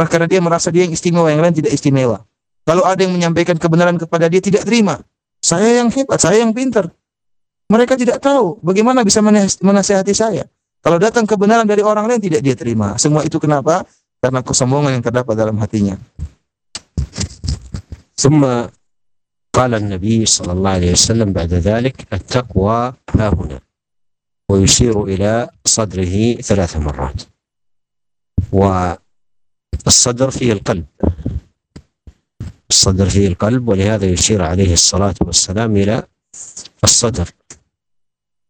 karena dia merasa dia yang istimewa, yang lain tidak istimewa. Kalau ada yang menyampaikan kebenaran kepada dia tidak terima. Saya yang hebat, saya yang pintar. Mereka tidak tahu bagaimana bisa menasehati saya. Kalau datang kebenaran dari orang lain tidak dia terima. Semua itu kenapa? Karena kesombongan yang terdapat dalam hatinya. ثم قال النبي صلى الله عليه وسلم بعد ذلك التقوى ها هنا ويشير إلى صدره ثلاث مرات و الصدر فيه القلب الصدر فيه القلب ولهذا يشير عليه الصلاة والسلام إلى الصدر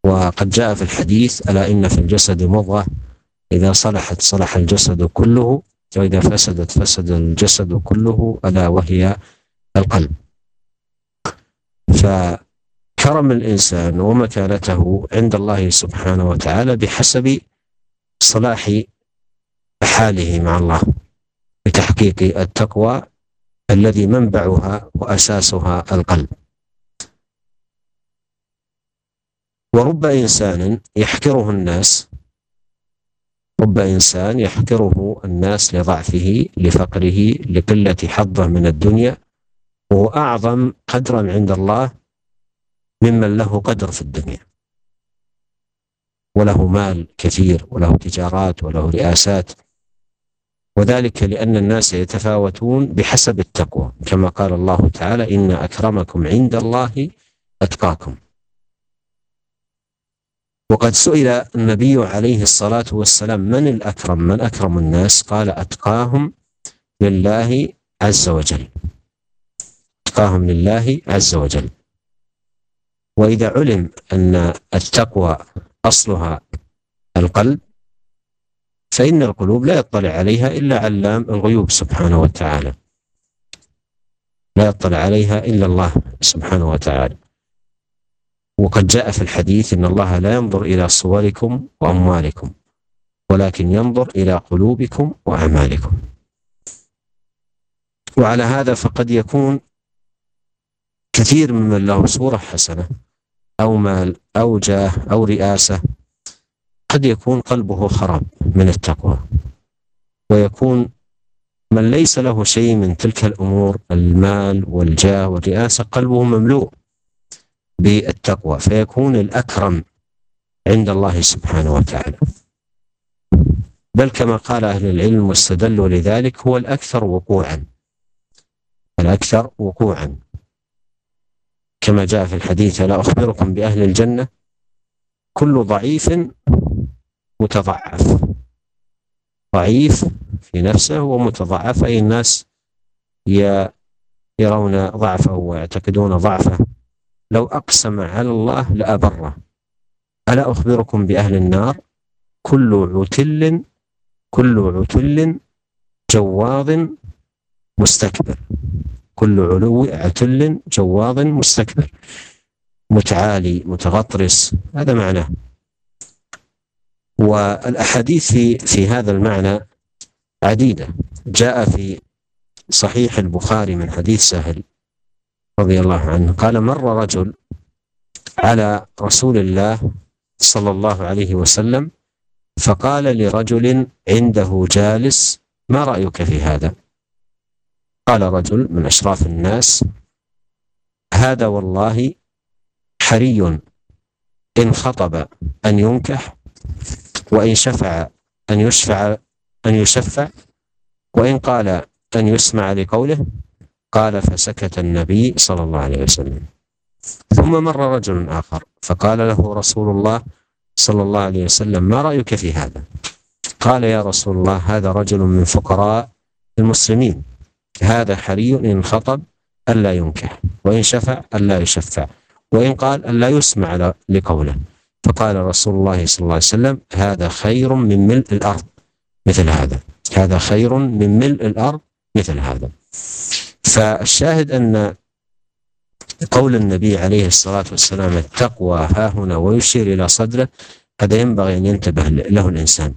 وقد جاء في الحديث ألا إن في الجسد مضغة إذا صلحت صلح الجسد كله وإذا فسدت فسد الجسد كله ألا وهي القلب. فكرم الإنسان ومكانته عند الله سبحانه وتعالى بحسب صلاح حاله مع الله بتحقيق التقوى الذي منبعها وأساسها القلب. ورب إنسان يحقره الناس رب إنسان يحقره الناس لضعفه لفقره لقلة حظه من الدنيا وهو أعظم قدرا عند الله ممن له قدر في الدنيا. وله مال كثير وله تجارات وله رئاسات. وذلك لأن الناس يتفاوتون بحسب التقوى. كما قال الله تعالى إن أكرمكم عند الله أتقاكم. وقد سئل النبي عليه الصلاة والسلام من الأكرم؟ من أكرم الناس؟ قال أتقاهم لله عز وجل. أتقاهم لله عز وجل. وإذا علم أن التقوى أصلها القلب فإن القلوب لا يطلع عليها إلا علام الغيوب سبحانه وتعالى. لا يطلع عليها إلا الله سبحانه وتعالى. وقد جاء في الحديث إن الله لا ينظر إلى صوركم وأموالكم ولكن ينظر إلى قلوبكم وأعمالكم. وعلى هذا فقد يكون كثير ممن له صورة حسنة أو مال أو جاه أو رئاسة قد يكون قلبه خراب من التقوى ويكون من ليس له شيء من تلك الأمور المال والجاه والرئاسة قلبه مملوء. بالتقوى فيكون الأكرم عند الله سبحانه وتعالى. بل كما قال أهل العلم واستدلوا لذلك هو الأكثر وقوعا. الأكثر وقوعا. كما جاء في الحديث لا أخبركم بأهل الجنة كل ضعيف متضعف. ضعيف في نفسه ومتضعف أي الناس يرون ضعفه ويعتقدون ضعفه. لو أقسم على الله لأبره ألا أخبركم بأهل النار؟ كل عتل كل عتل جواظ مستكبر. كل علو عتل جواظ مستكبر. متعالي متغطرس هذا معناه والأحاديث في, في هذا المعنى عديدة. جاء في صحيح البخاري من حديث سهل. رضي الله عنه. قال مر رجل على رسول الله صلى الله عليه وسلم فقال لرجل عنده جالس ما رأيك في هذا؟ قال رجل من أشراف الناس هذا والله حري. إن خطب أن ينكح وإن شفع أن يشفع أن يشفع وإن قال أن يسمع لقوله قال فسكت النبي صلى الله عليه وسلم. ثم مر رجل آخر فقال له رسول الله صلى الله عليه وسلم ما رأيك في هذا؟ قال يا رسول الله هذا رجل من فقراء المسلمين. هذا حري إن خطب ألا ينكح وإن شفع ألا يشفع وإن قال ألا يسمع لقوله. فقال رسول الله صلى الله عليه وسلم هذا خير من ملء الأرض مثل هذا. هذا خير من ملء الأرض مثل هذا. فالشاهد أن قول النبي عليه الصلاة والسلام التقوى ها هنا ويشير إلى صدره هذا ينبغي أن ينتبه له الإنسان.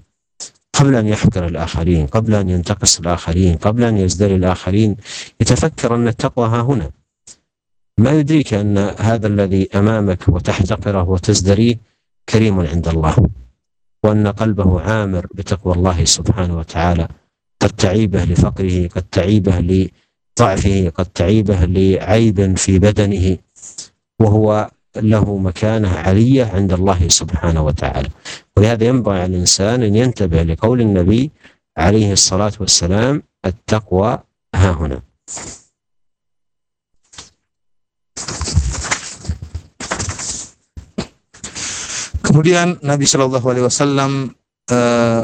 قبل أن يحقر الآخرين قبل أن ينتقص الآخرين قبل أن يزدري الآخرين يتفكر أن التقوى ها هنا. ما يدريك أن هذا الذي أمامك وتحتقره وتزدريه كريم عند الله وأن قلبه عامر بتقوى الله سبحانه وتعالى. قد تعيبه لفقره قد تعيبه ضعفه قد تعيبه لعيب في بدنه وهو له مكانة علية عند الله سبحانه وتعالى. ولهذا ينبغي على الإنسان أن ينتبه لقول النبي عليه الصلاة والسلام التقوى ها هنا. Kemudian Nabi Shallallahu Alaihi Wasallam uh,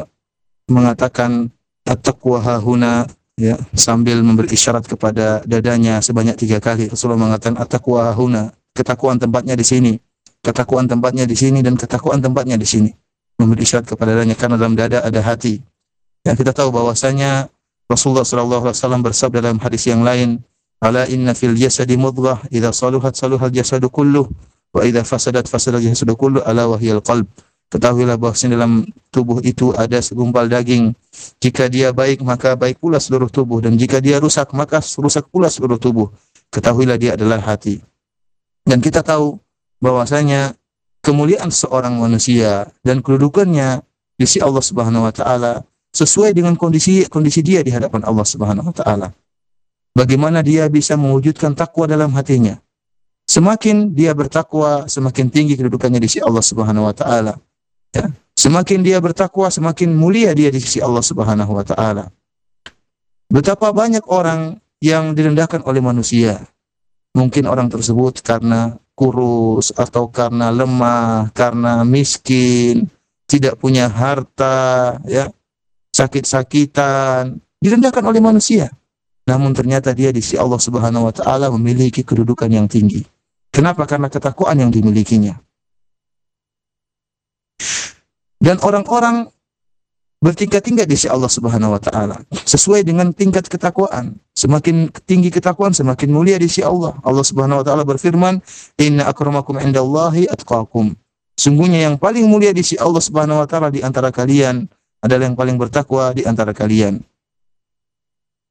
mengatakan at-taqwa hahuna ya sambil memberi isyarat kepada dadanya sebanyak tiga kali Rasulullah mengatakan atakwa huna ketakuan tempatnya di sini. Ketakuan tempatnya di sini dan ketakuan tempatnya di sini. Memberi isyarat kepada dadanya karena dalam dada ada hati. Yang kita tahu bahwasanya Rasulullah sallallahu alaihi wasallam bersabda dalam hadis yang lain ala inna fil jasadi mudghah idza saluhat saluhal jasadu kulluh wa idza fasadat fasadal jasadu kulluh ala wahiyal qalb Ketahuilah bahwa dalam tubuh itu ada segumpal daging. Jika dia baik, maka baik pula seluruh tubuh. Dan jika dia rusak, maka rusak pula seluruh tubuh. Ketahuilah dia adalah hati. Dan kita tahu bahwasanya kemuliaan seorang manusia dan kedudukannya di sisi Allah Subhanahu wa taala sesuai dengan kondisi kondisi dia di hadapan Allah Subhanahu wa taala. Bagaimana dia bisa mewujudkan takwa dalam hatinya? Semakin dia bertakwa, semakin tinggi kedudukannya di sisi Allah Subhanahu wa taala. Ya. Semakin dia bertakwa, semakin mulia dia di sisi Allah Subhanahu wa taala. Betapa banyak orang yang direndahkan oleh manusia. Mungkin orang tersebut karena kurus atau karena lemah, karena miskin, tidak punya harta, ya, sakit-sakitan, direndahkan oleh manusia. Namun ternyata dia di sisi Allah Subhanahu wa taala memiliki kedudukan yang tinggi. Kenapa? Karena ketakwaan yang dimilikinya. Dan orang-orang bertingkat-tingkat di sisi Allah Subhanahu wa taala sesuai dengan tingkat ketakwaan. Semakin tinggi ketakwaan semakin mulia di sisi Allah. Allah Subhanahu wa taala berfirman, "Inna akramakum indallahi atqakum." Sungguhnya yang paling mulia di sisi Allah Subhanahu wa taala di antara kalian adalah yang paling bertakwa di antara kalian.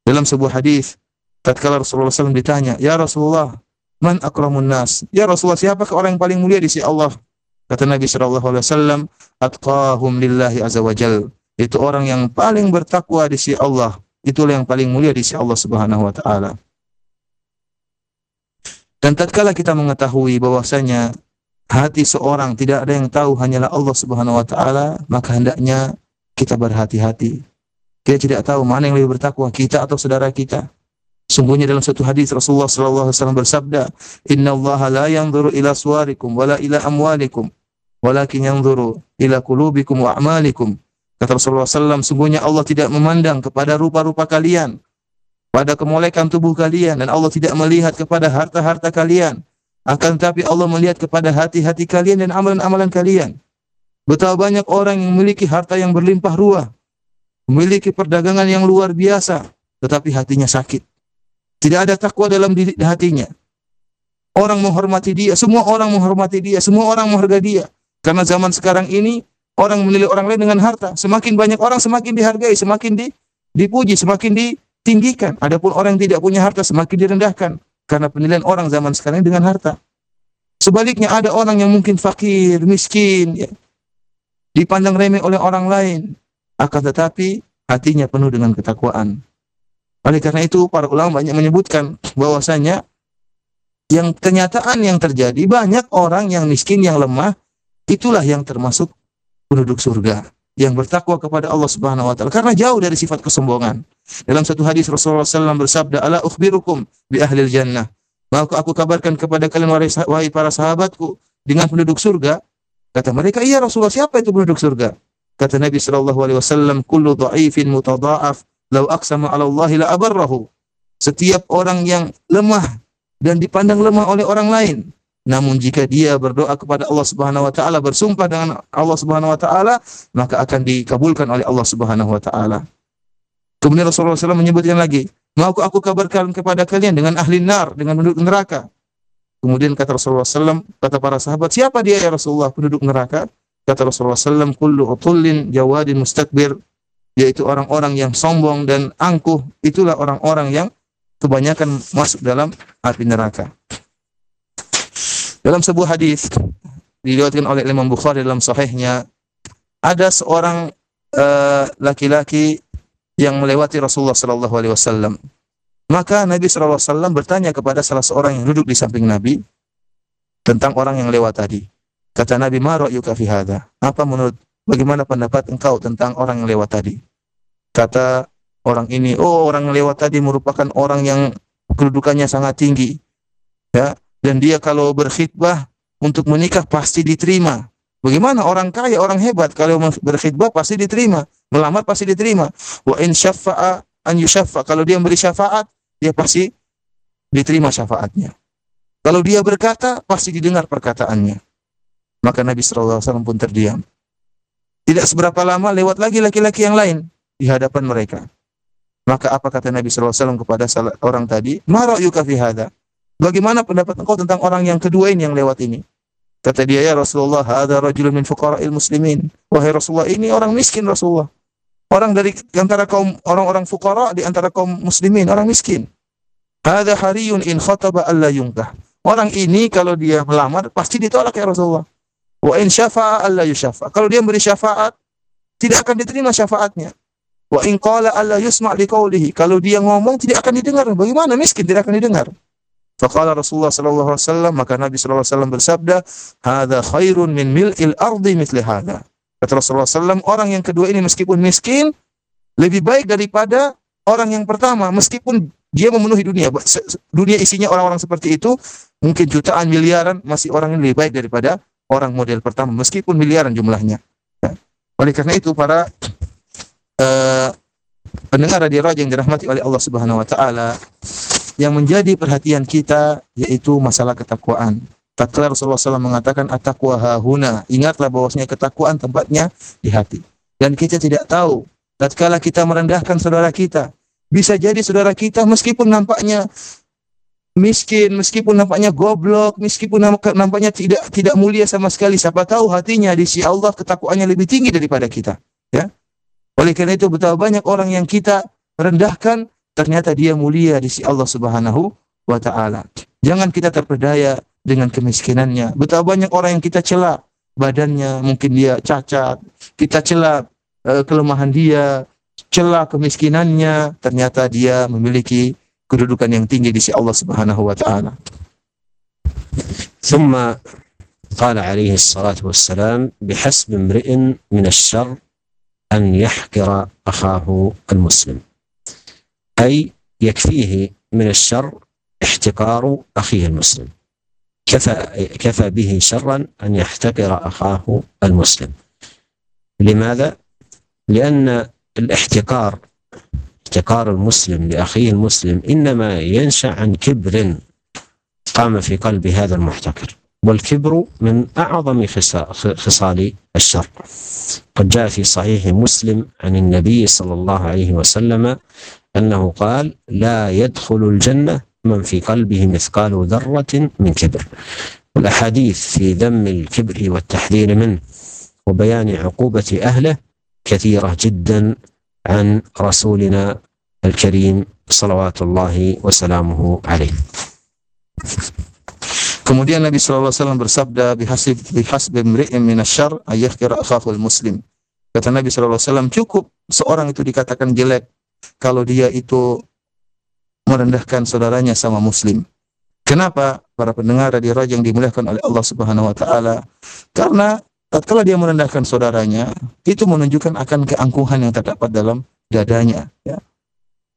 Dalam sebuah hadis, tatkala Rasulullah SAW ditanya, "Ya Rasulullah, man akramun nas?" Ya Rasulullah, siapakah orang yang paling mulia di sisi Allah? Kata Nabi Shallallahu Alaihi Wasallam, atqahum lillahi azza wajal. Itu orang yang paling bertakwa di sisi Allah. itulah yang paling mulia di sisi Allah Subhanahu wa taala. Dan tatkala kita mengetahui bahwasanya hati seorang tidak ada yang tahu hanyalah Allah Subhanahu wa taala, maka hendaknya kita berhati-hati. Kita tidak tahu mana yang lebih bertakwa, kita atau saudara kita. Sungguhnya dalam satu hadis Rasulullah sallallahu alaihi wasallam bersabda, "Inna Allah la yanzuru ila suwarikum wala ila amwalikum, walakin yanzuru ila qulubikum wa a'malikum." Kata Rasulullah SAW, sungguhnya Allah tidak memandang kepada rupa-rupa kalian, pada kemolekan tubuh kalian dan Allah tidak melihat kepada harta-harta kalian. Akan tetapi Allah melihat kepada hati-hati kalian dan amalan-amalan kalian. Betapa banyak orang yang memiliki harta yang berlimpah ruah memiliki perdagangan yang luar biasa tetapi hatinya sakit tidak ada takwa dalam diri hatinya orang menghormati dia semua orang menghormati dia semua orang menghargai dia karena zaman sekarang ini orang menilai orang lain dengan harta semakin banyak orang semakin dihargai semakin di, dipuji semakin di tinggikan. Adapun orang yang tidak punya harta semakin direndahkan karena penilaian orang zaman sekarang dengan harta. Sebaliknya ada orang yang mungkin fakir, miskin, ya, dipandang remeh oleh orang lain, akan tetapi hatinya penuh dengan ketakwaan. Oleh karena itu para ulama banyak menyebutkan bahwasanya yang kenyataan yang terjadi banyak orang yang miskin yang lemah itulah yang termasuk penduduk surga yang bertakwa kepada Allah Subhanahu wa taala karena jauh dari sifat kesombongan. Dalam satu hadis Rasulullah SAW bersabda, "Ala ukhbirukum bi ahlil jannah." Maka aku kabarkan kepada kalian wahai para sahabatku dengan penduduk surga. Kata mereka, "Iya Rasulullah, siapa itu penduduk surga?" Kata Nabi sallallahu alaihi wasallam, "Kullu dha'ifin mutadha'af law aqsama 'ala Allah la abarrahu." Setiap orang yang lemah dan dipandang lemah oleh orang lain, namun jika dia berdoa kepada Allah Subhanahu wa taala, bersumpah dengan Allah Subhanahu wa taala, maka akan dikabulkan oleh Allah Subhanahu wa taala. Kemudian Rasulullah SAW menyebutkan lagi, mau aku kabarkan kepada kalian dengan ahli nar, dengan penduduk neraka. Kemudian kata Rasulullah SAW, kata para sahabat, siapa dia ya Rasulullah penduduk neraka? Kata Rasulullah SAW, kullu utullin jawadin mustakbir, yaitu orang-orang yang sombong dan angkuh, itulah orang-orang yang kebanyakan masuk dalam api neraka. Dalam sebuah hadis diriwayatkan oleh Imam Bukhari dalam sahihnya ada seorang eh, laki-laki uh, yang melewati Rasulullah sallallahu alaihi wasallam. Maka Nabi sallallahu alaihi wasallam bertanya kepada salah seorang yang duduk di samping Nabi tentang orang yang lewat tadi. Kata Nabi, "Ma ra'yuka fi hadha?" Apa menurut bagaimana pendapat engkau tentang orang yang lewat tadi? Kata orang ini, "Oh, orang yang lewat tadi merupakan orang yang kedudukannya sangat tinggi." Ya, dan dia kalau berkhidbah untuk menikah pasti diterima. Bagaimana orang kaya, orang hebat kalau berkhidbah pasti diterima, melamar pasti diterima. Wa in syaffa'a an yushaffa. Kalau dia memberi syafaat, dia pasti diterima syafaatnya. Kalau dia berkata, pasti didengar perkataannya. Maka Nabi SAW pun terdiam. Tidak seberapa lama lewat lagi laki-laki yang lain di hadapan mereka. Maka apa kata Nabi SAW kepada orang tadi? Ma ra'yuka fi? Bagaimana pendapat engkau tentang orang yang kedua ini yang lewat ini? Kata dia, ya Rasulullah, ada rajulun min fuqara'il muslimin. Wahai Rasulullah, ini orang miskin Rasulullah. Orang dari antara kaum orang-orang fuqara di antara kaum muslimin, orang miskin. Ada hariyun in khataba alla yungkah. Orang ini kalau dia melamar pasti ditolak ya Rasulullah. Wa in syafa'a alla yusyafa. Kalau dia beri syafaat, tidak akan diterima syafaatnya. Wa in qala alla yusma' liqaulihi. Kalau dia ngomong tidak akan didengar. Bagaimana miskin tidak akan didengar? Faqala Rasulullah sallallahu alaihi wasallam maka Nabi sallallahu alaihi wasallam bersabda, "Hadza khairun min mil'il ardi mithli hadza." Kata Rasulullah sallam, orang yang kedua ini meskipun miskin lebih baik daripada orang yang pertama meskipun dia memenuhi dunia. Dunia isinya orang-orang seperti itu, mungkin jutaan miliaran masih orang yang lebih baik daripada orang model pertama meskipun miliaran jumlahnya. Ya. Oleh karena itu para uh, pendengar radio yang dirahmati oleh Allah Subhanahu wa taala, yang menjadi perhatian kita yaitu masalah ketakwaan. Tatkala Rasulullah SAW mengatakan at-taqwa hahuna, ingatlah bahwasanya ketakwaan tempatnya di hati. Dan kita tidak tahu tatkala kita merendahkan saudara kita, bisa jadi saudara kita meskipun nampaknya miskin, meskipun nampaknya goblok, meskipun nampaknya tidak tidak mulia sama sekali, siapa tahu hatinya di sisi Allah ketakwaannya lebih tinggi daripada kita, ya. Oleh karena itu betapa banyak orang yang kita rendahkan ternyata dia mulia di sisi Allah Subhanahu wa taala. Jangan kita terpedaya dengan kemiskinannya. Betapa banyak orang yang kita cela badannya, mungkin dia cacat, kita cela uh, kelemahan dia, celah kemiskinannya, ternyata dia memiliki kedudukan yang tinggi di sisi Allah Subhanahu wa taala. ثم قال عليه الصلاة والسلام بحسب امرئ من الشر أن يحقر أخاه المسلم أي يكفيه من الشر احتقار أخيه المسلم كفى, كفى به شرا أن يحتقر أخاه المسلم لماذا؟ لأن الاحتقار احتقار المسلم لأخيه المسلم إنما ينشأ عن كبر قام في قلب هذا المحتكر والكبر من أعظم خصال الشر قد جاء في صحيح مسلم عن النبي صلى الله عليه وسلم أنه قال لا يدخل الجنة من في قلبه مثقال ذرة من كبر. والأحاديث في ذم الكبر والتحذير منه وبيان عقوبة أهله كثيرة جدا عن رسولنا الكريم صلوات الله وسلامه عليه Kemudian Nabi SAW bersabda bihasib bihasbi mri'in minasyar ayyahkira akhahul muslim. Kata Nabi SAW cukup seorang itu dikatakan jelek kalau dia itu merendahkan saudaranya sama muslim. Kenapa? Para pendengar radio yang dimuliakan oleh Allah Subhanahu wa taala. Karena tatkala dia merendahkan saudaranya, itu menunjukkan akan keangkuhan yang terdapat dalam dadanya, ya.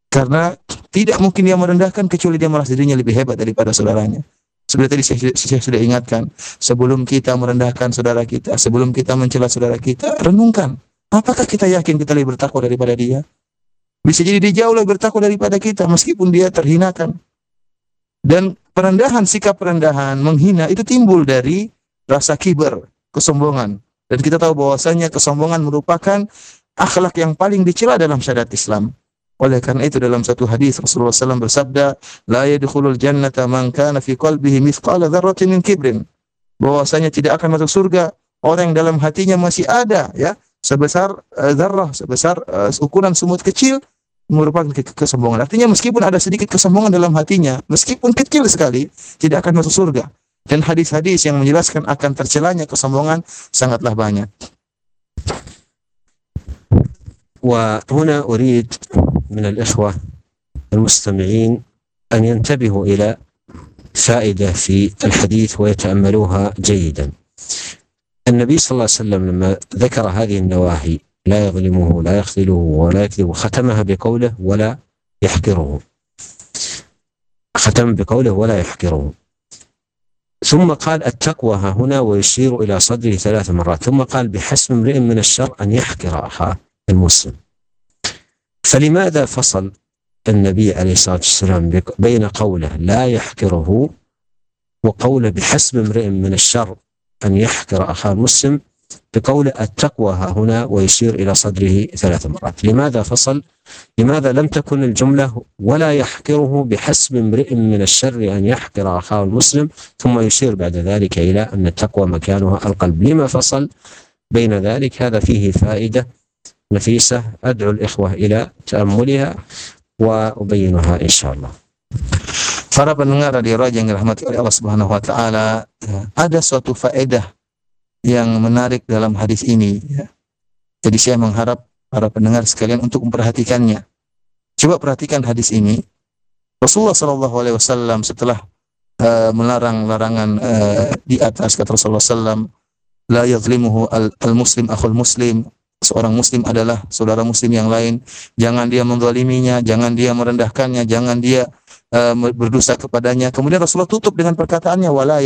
Karena tidak mungkin dia merendahkan kecuali dia merasa dirinya lebih hebat daripada saudaranya. Seperti tadi saya, saya sudah ingatkan, sebelum kita merendahkan saudara kita, sebelum kita mencela saudara kita, renungkan, apakah kita yakin kita lebih bertakwa daripada dia? Bisa jadi dia jauh lebih bertakwa daripada kita, meskipun dia terhinakan. Dan perendahan, sikap perendahan, menghina, itu timbul dari rasa kiber, kesombongan. Dan kita tahu bahwasanya kesombongan merupakan akhlak yang paling dicela dalam syariat Islam. Oleh karena itu dalam satu hadis Rasulullah SAW bersabda, "La yadkhulul jannata man kana fi qalbihi mithqala dzarratin min kibrin." Bahwasanya tidak akan masuk surga orang yang dalam hatinya masih ada ya sebesar uh, sebesar uh, ukuran semut kecil merupakan ke kesombongan. Artinya meskipun ada sedikit kesombongan dalam hatinya, meskipun kecil sekali, tidak akan masuk surga. Dan hadis-hadis yang menjelaskan akan tercelanya kesombongan sangatlah banyak. وهنا أريد من الإخوة المستمعين أن ينتبهوا إلى فائدة في الحديث ويتأملوها جيدا النبي صلى الله عليه وسلم لما ذكر هذه النواهي لا يظلمه لا يخذله ولا يكذبه ختمها بقوله ولا يحقره ختم بقوله ولا يحقره ثم قال التقوى ها هنا ويشير إلى صدره ثلاث مرات ثم قال بحسب امرئ من الشر أن يحقر أخاه المسلم. فلماذا فصل النبي عليه الصلاة والسلام بين قوله لا يحقره وقوله بحسب امرئ من الشر أن يحقر أخاه المسلم بقول التقوى ها هنا ويشير إلى صدره ثلاث مرات. لماذا فصل؟ لماذا لم تكن الجملة ولا يحقره بحسب امرئ من الشر أن يحقر أخاه المسلم ثم يشير بعد ذلك إلى أن التقوى مكانها القلب؟ لما فصل؟ بين ذلك هذا فيه فائدة نفيسة. أدعو الإخوة إلى تأملها وأبينها إن شاء الله. Para pendengar radio Raja yang dirahmati oleh Allah Subhanahu wa taala, ada suatu faedah yang menarik dalam hadis ini ya. Jadi saya mengharap para pendengar sekalian untuk memperhatikannya. Coba perhatikan hadis ini. Rasulullah Shallallahu alaihi wasallam setelah uh, melarang larangan uh, di atas kata Rasulullah sallam la yadhlimuhu al-muslim akhul muslim seorang muslim adalah saudara muslim yang lain. Jangan dia menzaliminya, jangan dia merendahkannya, jangan dia uh, berdosa kepadanya. Kemudian Rasulullah tutup dengan perkataannya wala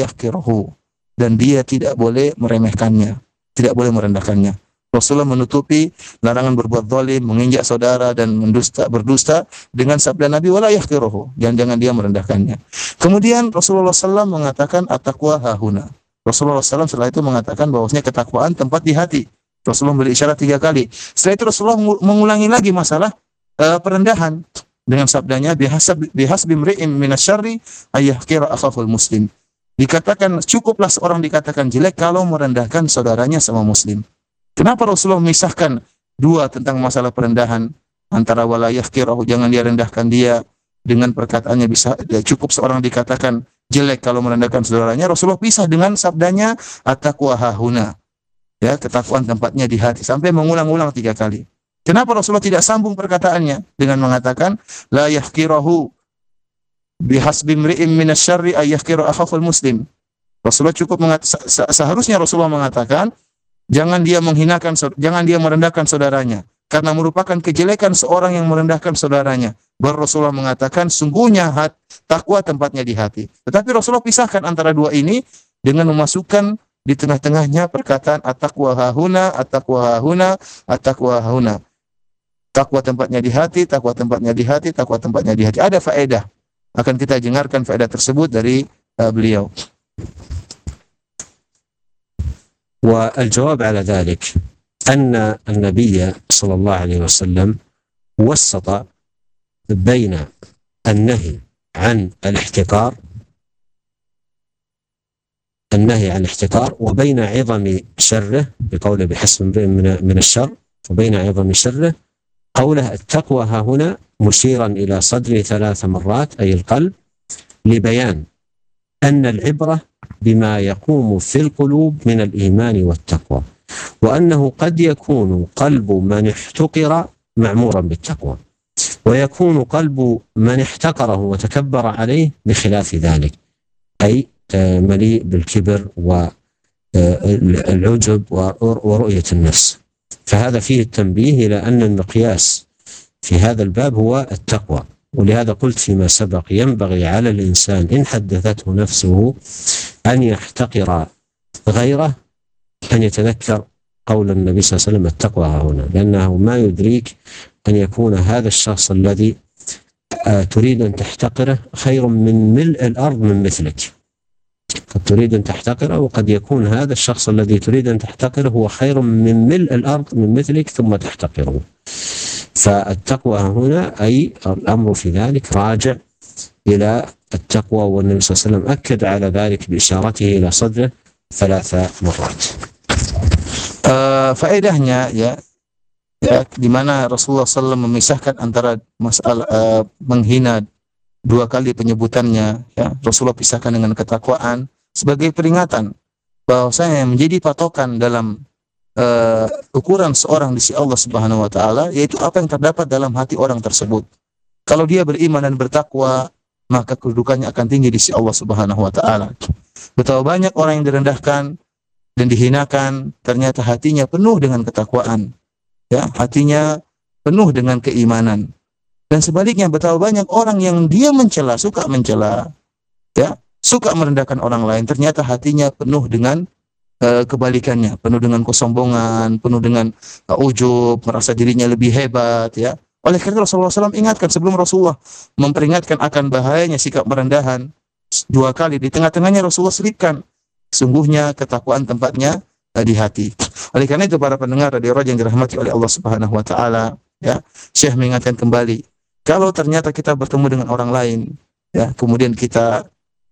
dan dia tidak boleh meremehkannya, tidak boleh merendahkannya. Rasulullah menutupi larangan berbuat zalim, menginjak saudara dan mendusta berdusta dengan sabda Nabi wala yahkirahu, jangan jangan dia merendahkannya. Kemudian Rasulullah SAW mengatakan at-taqwa hahuna. Rasulullah SAW setelah itu mengatakan bahwasanya ketakwaan tempat di hati. Rasulullah memberi isyarat tiga kali. Setelah itu Rasulullah mengulangi lagi masalah uh, perendahan dengan sabdanya bihasab bihasbi mri'in minasyarri ayah kira akhaful muslim. Dikatakan cukuplah seorang dikatakan jelek kalau merendahkan saudaranya sama muslim. Kenapa Rasulullah memisahkan dua tentang masalah perendahan antara walayah kirahu jangan dia rendahkan dia dengan perkataannya bisa ya, cukup seorang dikatakan jelek kalau merendahkan saudaranya Rasulullah pisah dengan sabdanya at-taqwa hahuna Ya, ketakwaan tempatnya di hati sampai mengulang-ulang tiga kali. Kenapa Rasulullah tidak sambung perkataannya dengan mengatakan la yahkirahu bihasbi mri'in minasyarri ay yahkiru akhaful muslim. Rasulullah cukup seharusnya Rasulullah mengatakan jangan dia menghinakan jangan dia merendahkan saudaranya karena merupakan kejelekan seorang yang merendahkan saudaranya. Baru Rasulullah mengatakan sungguhnya hat, takwa tempatnya di hati. Tetapi Rasulullah pisahkan antara dua ini dengan memasukkan di tengah-tengahnya perkataan at-taqwa hahuna, at-taqwa hahuna, at-taqwa hahuna. Takwa tempatnya di hati, takwa tempatnya di hati, takwa tempatnya di hati. Ada faedah. Akan kita dengarkan faedah tersebut dari uh, beliau. والجواب على ذلك أن النبي صلى الله عليه وسلم وسط بين النهي عن الاحتكار النهي عن الاحتكار وبين عظم شره بقوله بحسب امرئ من الشر وبين عظم شره قوله التقوى ها هنا مشيرا إلى صدره ثلاث مرات أي القلب لبيان أن العبرة بما يقوم في القلوب من الإيمان والتقوى وأنه قد يكون قلب من احتقر معمورا بالتقوى ويكون قلب من احتقره وتكبر عليه بخلاف ذلك أي مليء بالكبر والعجب ورؤية النفس. فهذا فيه التنبيه إلى أن المقياس في هذا الباب هو التقوى. ولهذا قلت فيما سبق ينبغي على الإنسان إن حدثته نفسه أن يحتقر غيره أن يتذكر قول النبي صلى الله عليه وسلم التقوى هنا لأنه ما يدريك أن يكون هذا الشخص الذي تريد أن تحتقره خير من ملء الأرض من مثلك. قد تريد أن تحتقره وقد يكون هذا الشخص الذي تريد أن تحتقره هو خير من ملء الأرض من مثلك ثم تحتقره. فالتقوى هنا أي الأمر في ذلك راجع إلى التقوى والنبي صلى الله عليه وسلم أكد على ذلك بإشارته إلى صدره ثلاث مرات uh, faedahnya ya ya di mana Rasulullah SAW memisahkan antara masalah uh, menghina dua kali penyebutannya ya Rasulullah pisahkan dengan ketakwaan sebagai peringatan bahwasanya yang menjadi patokan dalam uh, ukuran seorang di sisi Allah Subhanahu wa taala yaitu apa yang terdapat dalam hati orang tersebut. Kalau dia beriman dan bertakwa, maka kedudukannya akan tinggi di sisi Allah Subhanahu wa taala. Betapa banyak orang yang direndahkan dan dihinakan, ternyata hatinya penuh dengan ketakwaan. Ya, hatinya penuh dengan keimanan. Dan sebaliknya betapa banyak orang yang dia mencela, suka mencela, ya, suka merendahkan orang lain, ternyata hatinya penuh dengan uh, kebalikannya, penuh dengan kesombongan, penuh dengan uh, ujub, merasa dirinya lebih hebat, ya. Oleh karena Rasulullah SAW ingatkan sebelum Rasulullah memperingatkan akan bahayanya sikap merendahan dua kali di tengah-tengahnya Rasulullah selipkan sungguhnya ketakwaan tempatnya uh, di hati. Oleh karena itu para pendengar radio yang dirahmati oleh Allah Subhanahu wa taala, ya, Syekh mengingatkan kembali kalau ternyata kita bertemu dengan orang lain, ya, kemudian kita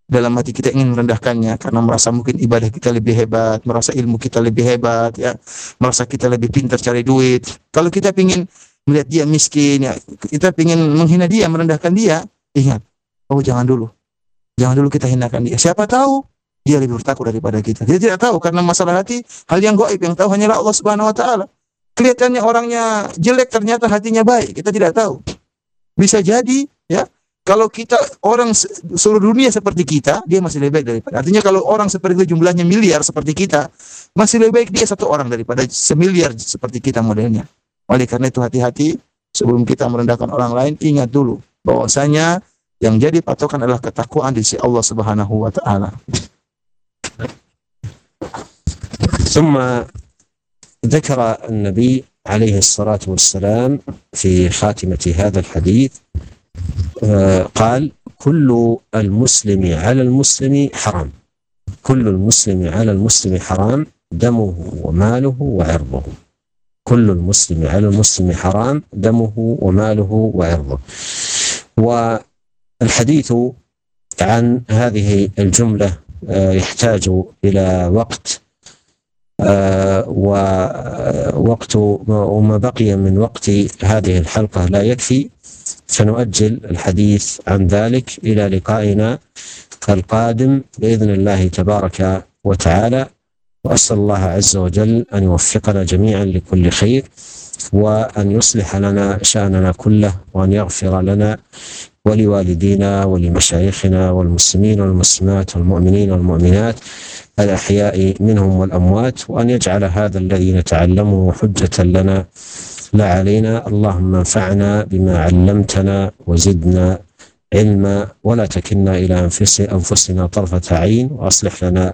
dalam hati kita ingin merendahkannya karena merasa mungkin ibadah kita lebih hebat, merasa ilmu kita lebih hebat, ya, merasa kita lebih pintar cari duit. Kalau kita ingin melihat dia miskin, ya, kita ingin menghina dia, merendahkan dia, ingat, oh jangan dulu, jangan dulu kita hinakan dia. Siapa tahu dia lebih bertakwa daripada kita. Kita tidak tahu karena masalah hati hal yang gaib yang tahu hanyalah Allah Subhanahu Wa Taala. Kelihatannya orangnya jelek ternyata hatinya baik. Kita tidak tahu. Bisa jadi kalau kita orang seluruh dunia seperti kita, dia masih lebih baik daripada. Artinya kalau orang seperti itu jumlahnya miliar seperti kita, masih lebih baik dia satu orang daripada semiliar seperti kita modelnya. Oleh karena itu hati-hati sebelum kita merendahkan orang lain, ingat dulu bahwasanya yang jadi patokan adalah ketakwaan di sisi Allah Subhanahu wa taala. ثم ذكر النبي عليه الصلاة والسلام في خاتمة هذا الحديث قال كل المسلم على المسلم حرام. كل المسلم على المسلم حرام دمه وماله وعرضه. كل المسلم على المسلم حرام دمه وماله وعرضه. والحديث عن هذه الجملة يحتاج إلى وقت ووقت وما بقي من وقت هذه الحلقة لا يكفي. سنؤجل الحديث عن ذلك. إلى لقائنا القادم بإذن الله تبارك وتعالى. وأسأل الله عز وجل أن يوفقنا جميعا لكل خير وأن يصلح لنا شأننا كله وأن يغفر لنا ولوالدينا ولمشايخنا والمسلمين والمسلمات والمؤمنين والمؤمنات. الأحياء منهم والأموات وأن يجعل هذا الذي نتعلمه حجة لنا. لا علينا اللهم انفعنا بما علمتنا وزدنا علما. ولا تكلنا إلى أنفسنا طرفة عين وأصلح لنا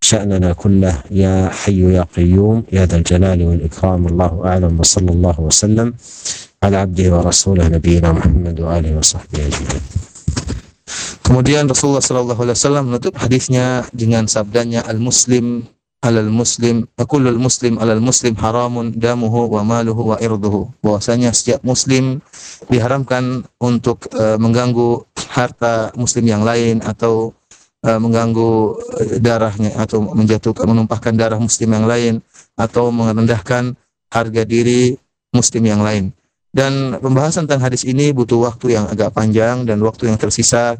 شأننا كله. يا حي يا قيوم يا ذا الجلال والإكرام. الله أعلم وصلى الله وسلم على عبده ورسوله نبينا محمد وآله وصحبه أجمعين. Kemudian Rasulullah Shallallahu Alaihi Wasallam menutup hadisnya dengan sabdanya al Muslim alal Muslim, akulul Muslim alal Muslim haramun damuhu wa maluhu wa irduhu. Bahwasanya setiap Muslim diharamkan untuk uh, mengganggu harta Muslim yang lain atau uh, mengganggu darahnya atau menjatuhkan menumpahkan darah Muslim yang lain atau merendahkan harga diri Muslim yang lain. Dan pembahasan tentang hadis ini butuh waktu yang agak panjang dan waktu yang tersisa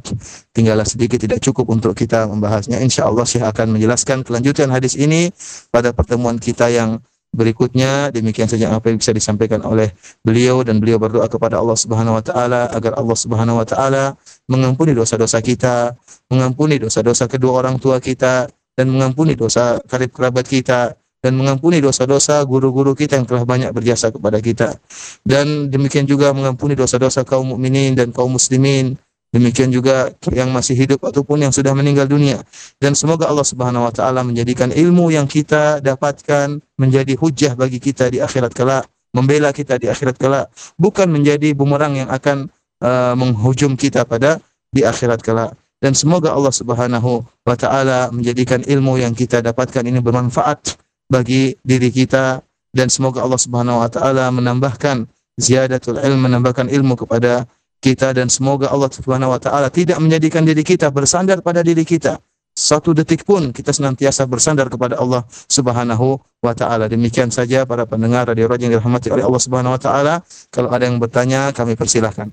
tinggallah sedikit tidak cukup untuk kita membahasnya. Insya Allah Syekh akan menjelaskan kelanjutan hadis ini pada pertemuan kita yang berikutnya. Demikian saja apa yang bisa disampaikan oleh beliau dan beliau berdoa kepada Allah Subhanahu wa taala agar Allah Subhanahu wa taala mengampuni dosa-dosa kita, mengampuni dosa-dosa kedua orang tua kita dan mengampuni dosa karib kerabat kita dan mengampuni dosa-dosa guru-guru kita yang telah banyak berjasa kepada kita. Dan demikian juga mengampuni dosa-dosa kaum mukminin dan kaum muslimin. Demikian juga yang masih hidup ataupun yang sudah meninggal dunia. Dan semoga Allah Subhanahu wa taala menjadikan ilmu yang kita dapatkan menjadi hujah bagi kita di akhirat kelak, membela kita di akhirat kelak, bukan menjadi bumerang yang akan uh, menghujum kita pada di akhirat kelak. Dan semoga Allah Subhanahu wa taala menjadikan ilmu yang kita dapatkan ini bermanfaat bagi diri kita dan semoga Allah Subhanahu wa taala menambahkan ziyadatul ilm menambahkan ilmu kepada kita dan semoga Allah Subhanahu wa taala tidak menjadikan diri kita bersandar pada diri kita satu detik pun kita senantiasa bersandar kepada Allah Subhanahu wa taala. Demikian saja para pendengar radio Raja yang dirahmati oleh Allah Subhanahu wa taala. Kalau ada yang bertanya kami persilahkan.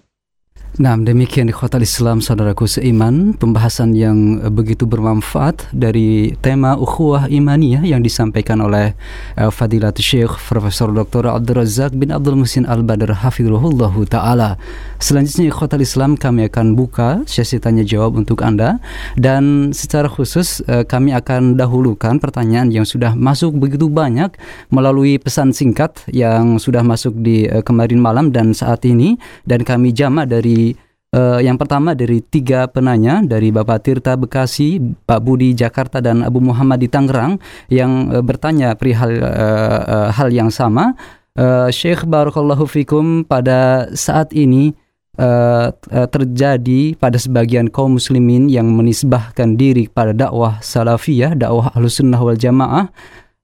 Nah, demikian di Kota Islam saudaraku seiman, pembahasan yang begitu bermanfaat dari tema ukhuwah imaniyah yang disampaikan oleh uh, Fadilat Syekh Profesor Dr. Abdul Razak bin Abdul Musin Al-Badr Hafizullah taala. Selanjutnya Kota Islam kami akan buka sesi tanya jawab untuk Anda dan secara khusus uh, kami akan dahulukan pertanyaan yang sudah masuk begitu banyak melalui pesan singkat yang sudah masuk di uh, kemarin malam dan saat ini dan kami jama dari Uh, yang pertama dari tiga penanya dari Bapak Tirta Bekasi, Pak Budi Jakarta dan Abu Muhammad di Tangerang yang uh, bertanya perihal uh, uh, hal yang sama. Uh, Syekh Barakallahu Fikum pada saat ini uh, uh, terjadi pada sebagian kaum muslimin yang menisbahkan diri pada dakwah salafiyah, dakwah ahlussunnah wal jamaah,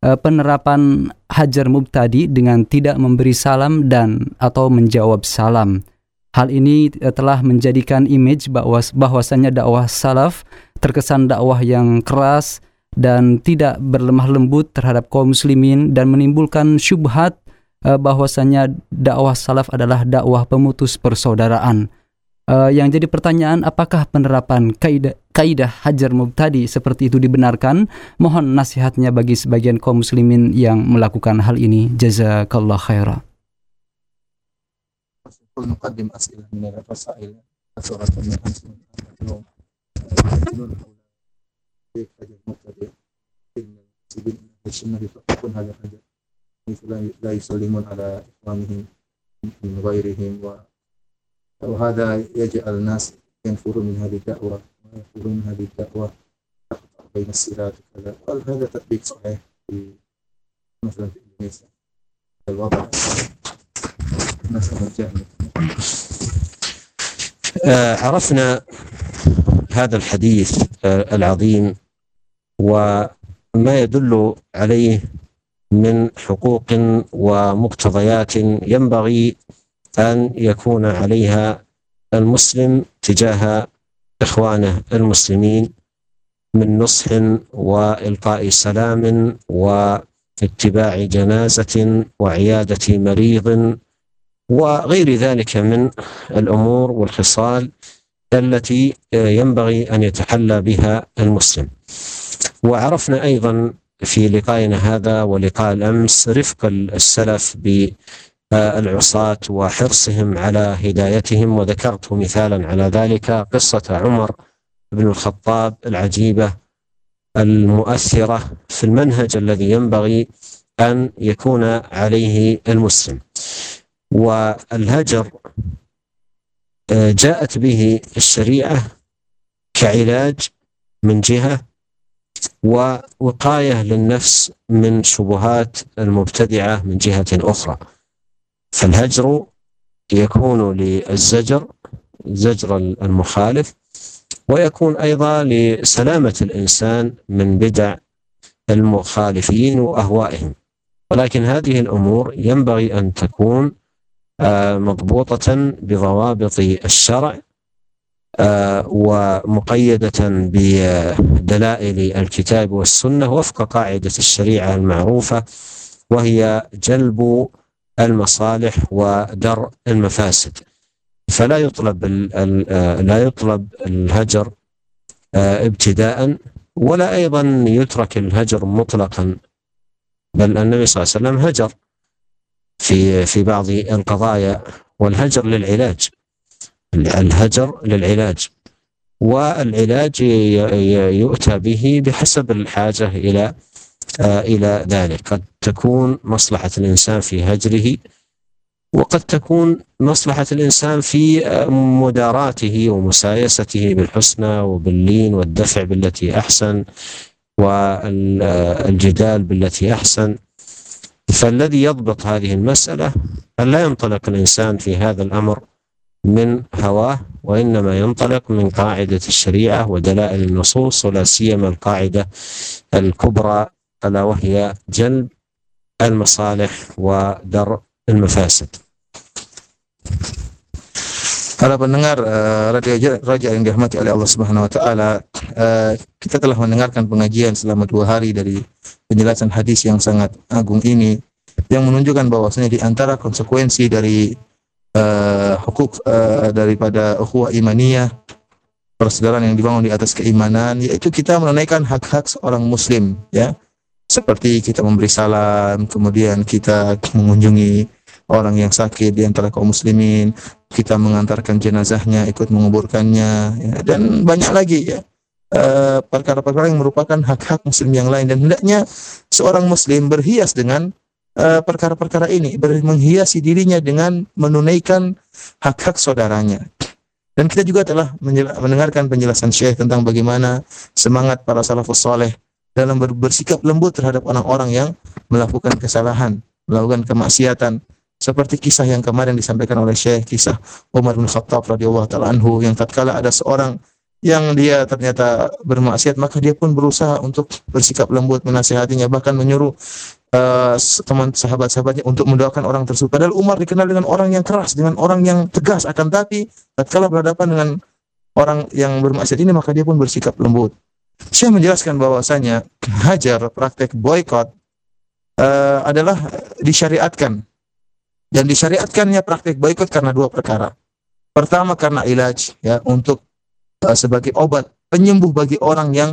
uh, penerapan hajar mubtadi dengan tidak memberi salam dan atau menjawab salam. Hal ini eh, telah menjadikan image bahwa bahwasanya dakwah salaf terkesan dakwah yang keras dan tidak berlemah lembut terhadap kaum muslimin dan menimbulkan syubhat eh, bahwasanya dakwah salaf adalah dakwah pemutus persaudaraan. Uh, yang jadi pertanyaan apakah penerapan kaidah kaidah hajar mubtadi seperti itu dibenarkan? Mohon nasihatnya bagi sebagian kaum muslimin yang melakukan hal ini. Jazakallah khairah. نقدم أسئلة من الرسائل أسئلة من كيف المبتدئ السنة يكون هذا الحجر حيث لا يسلمون على إخوانهم من غيرهم وهذا يجعل الناس ينفرون من هذه الدعوة ويقولون من هذه الدعوة. بين الصلات وكذا. هل هذا تطبيق صحيح في مثلا في إندونيسيا؟ الوضع مثلا جاهل آه، عرفنا هذا الحديث آه، العظيم وما يدل عليه من حقوق ومقتضيات ينبغي أن يكون عليها المسلم تجاه إخوانه المسلمين من نصح وإلقاء سلام واتباع جنازة وعيادة مريض وغير ذلك من الأمور والخصال التي ينبغي أن يتحلى بها المسلم. وعرفنا أيضا في لقائنا هذا ولقاء الأمس رفق السلف بالعصاة وحرصهم على هدايتهم وذكرت مثالا على ذلك قصة عمر بن الخطاب العجيبة المؤثرة في المنهج الذي ينبغي أن يكون عليه المسلم. والهجر جاءت به الشريعة كعلاج من جهة ووقاية للنفس من شبهات المبتدعة من جهة أخرى. فالهجر يكون للزجر زجر المخالف ويكون أيضا لسلامة الإنسان من بدع المخالفين وأهوائهم. ولكن هذه الأمور ينبغي أن تكون مضبوطة بضوابط الشرع ومقيدة بدلائل الكتاب والسنة وفق قاعدة الشريعة المعروفة وهي جلب المصالح ودرء المفاسد. فلا يطلب لا يطلب الهجر ابتداء ولا أيضا يترك الهجر مطلقا بل النبي صلى الله عليه وسلم هجر في في بعض القضايا والهجر للعلاج. الهجر للعلاج. والعلاج يؤتى به بحسب الحاجة إلى إلى ذلك. قد تكون مصلحة الإنسان في هجره وقد تكون مصلحة الإنسان في مداراته ومسايسته بالحسنى وباللين والدفع بالتي أحسن والجدال بالتي أحسن. فالذي يضبط هذه المسألة أن لا ينطلق الإنسان في هذا الأمر من هواه وإنما ينطلق من قاعدة الشريعة ودلائل النصوص ولا سيما القاعدة الكبرى ألا وهي جلب المصالح ودرء المفاسد Para pendengar uh, radio Raja yang dirahmati oleh Allah Subhanahu wa taala, uh, kita telah mendengarkan pengajian selama dua hari dari penjelasan hadis yang sangat agung ini yang menunjukkan bahwasanya di antara konsekuensi dari uh, hukuk uh, daripada ukhuwah imaniyah persaudaraan yang dibangun di atas keimanan yaitu kita menunaikan hak-hak seorang muslim ya. Seperti kita memberi salam kemudian kita mengunjungi orang yang sakit di antara kaum muslimin, kita mengantarkan jenazahnya, ikut menguburkannya, ya, dan banyak lagi ya. Eh, perkara-perkara uh, yang merupakan hak-hak muslim yang lain. Dan hendaknya seorang muslim berhias dengan perkara-perkara uh, ini, menghiasi dirinya dengan menunaikan hak-hak saudaranya. Dan kita juga telah mendengarkan penjelasan Syekh tentang bagaimana semangat para salafus soleh dalam bersikap lembut terhadap orang-orang yang melakukan kesalahan, melakukan kemaksiatan, seperti kisah yang kemarin disampaikan oleh Syekh, kisah Umar bin Khattab radhiyallahu taala anhu yang tatkala ada seorang yang dia ternyata bermaksiat maka dia pun berusaha untuk bersikap lembut menasihatinya bahkan menyuruh uh, teman sahabat-sahabatnya untuk mendoakan orang tersebut. Padahal Umar dikenal dengan orang yang keras dengan orang yang tegas. Akan tapi tatkala berhadapan dengan orang yang bermaksiat ini maka dia pun bersikap lembut. Saya menjelaskan bahwasanya hajar praktek boykot uh, adalah disyariatkan. Dan disyariatkannya praktik boikot karena dua perkara. Pertama karena ilaj ya untuk uh, sebagai obat penyembuh bagi orang yang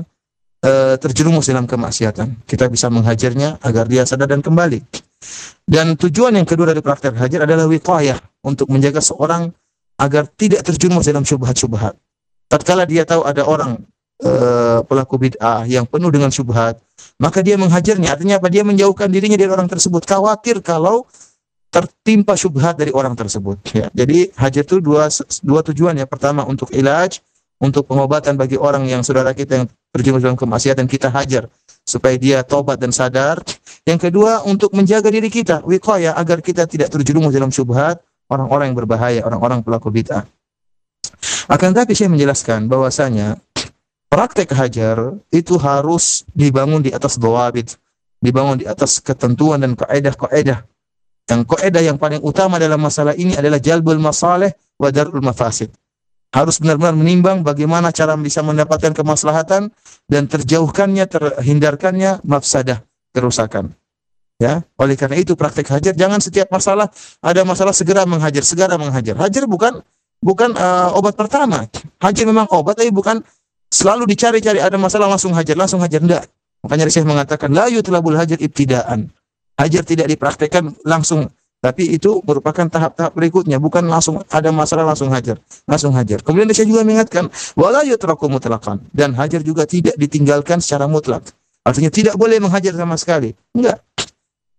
uh, terjerumus dalam kemaksiatan. Kita bisa menghajarnya agar dia sadar dan kembali. Dan tujuan yang kedua dari praktek hajar adalah wiqayah untuk menjaga seorang agar tidak terjerumus dalam syubhat-syubhat. Tatkala dia tahu ada orang uh, pelaku bid'ah yang penuh dengan syubhat, maka dia menghajarnya. Artinya apa? Dia menjauhkan dirinya dari orang tersebut. Khawatir kalau tertimpa syubhat dari orang tersebut. Ya. Jadi haji itu dua, dua tujuan ya. Pertama untuk ilaj, untuk pengobatan bagi orang yang saudara kita yang terjerumus dalam kemaksiatan kita hajar supaya dia tobat dan sadar. Yang kedua untuk menjaga diri kita, wiqaya agar kita tidak terjerumus dalam syubhat orang-orang yang berbahaya, orang-orang pelaku bid'ah. Akan tetapi saya menjelaskan bahwasanya praktek hajar itu harus dibangun di atas dawabit, dibangun di atas ketentuan dan kaedah-kaedah yang kaidah yang paling utama dalam masalah ini adalah jalbul masalih wa darul mafasid. Harus benar-benar menimbang bagaimana cara bisa mendapatkan kemaslahatan dan terjauhkannya, terhindarkannya mafsadah, kerusakan. Ya, oleh karena itu praktek hajar jangan setiap masalah ada masalah segera menghajar, segera menghajar. Hajar bukan bukan uh, obat pertama. Hajar memang obat tapi bukan selalu dicari-cari ada masalah langsung hajar, langsung hajar enggak. Makanya Syekh mengatakan la yutlabul hajar ibtidaan. Hajar tidak dipraktekkan langsung tapi itu merupakan tahap-tahap berikutnya, bukan langsung ada masalah langsung hajar, langsung hajar. Kemudian saya juga mengingatkan, wala yutraku mutlaqan dan hajar juga tidak ditinggalkan secara mutlak. Artinya tidak boleh menghajar sama sekali. Enggak.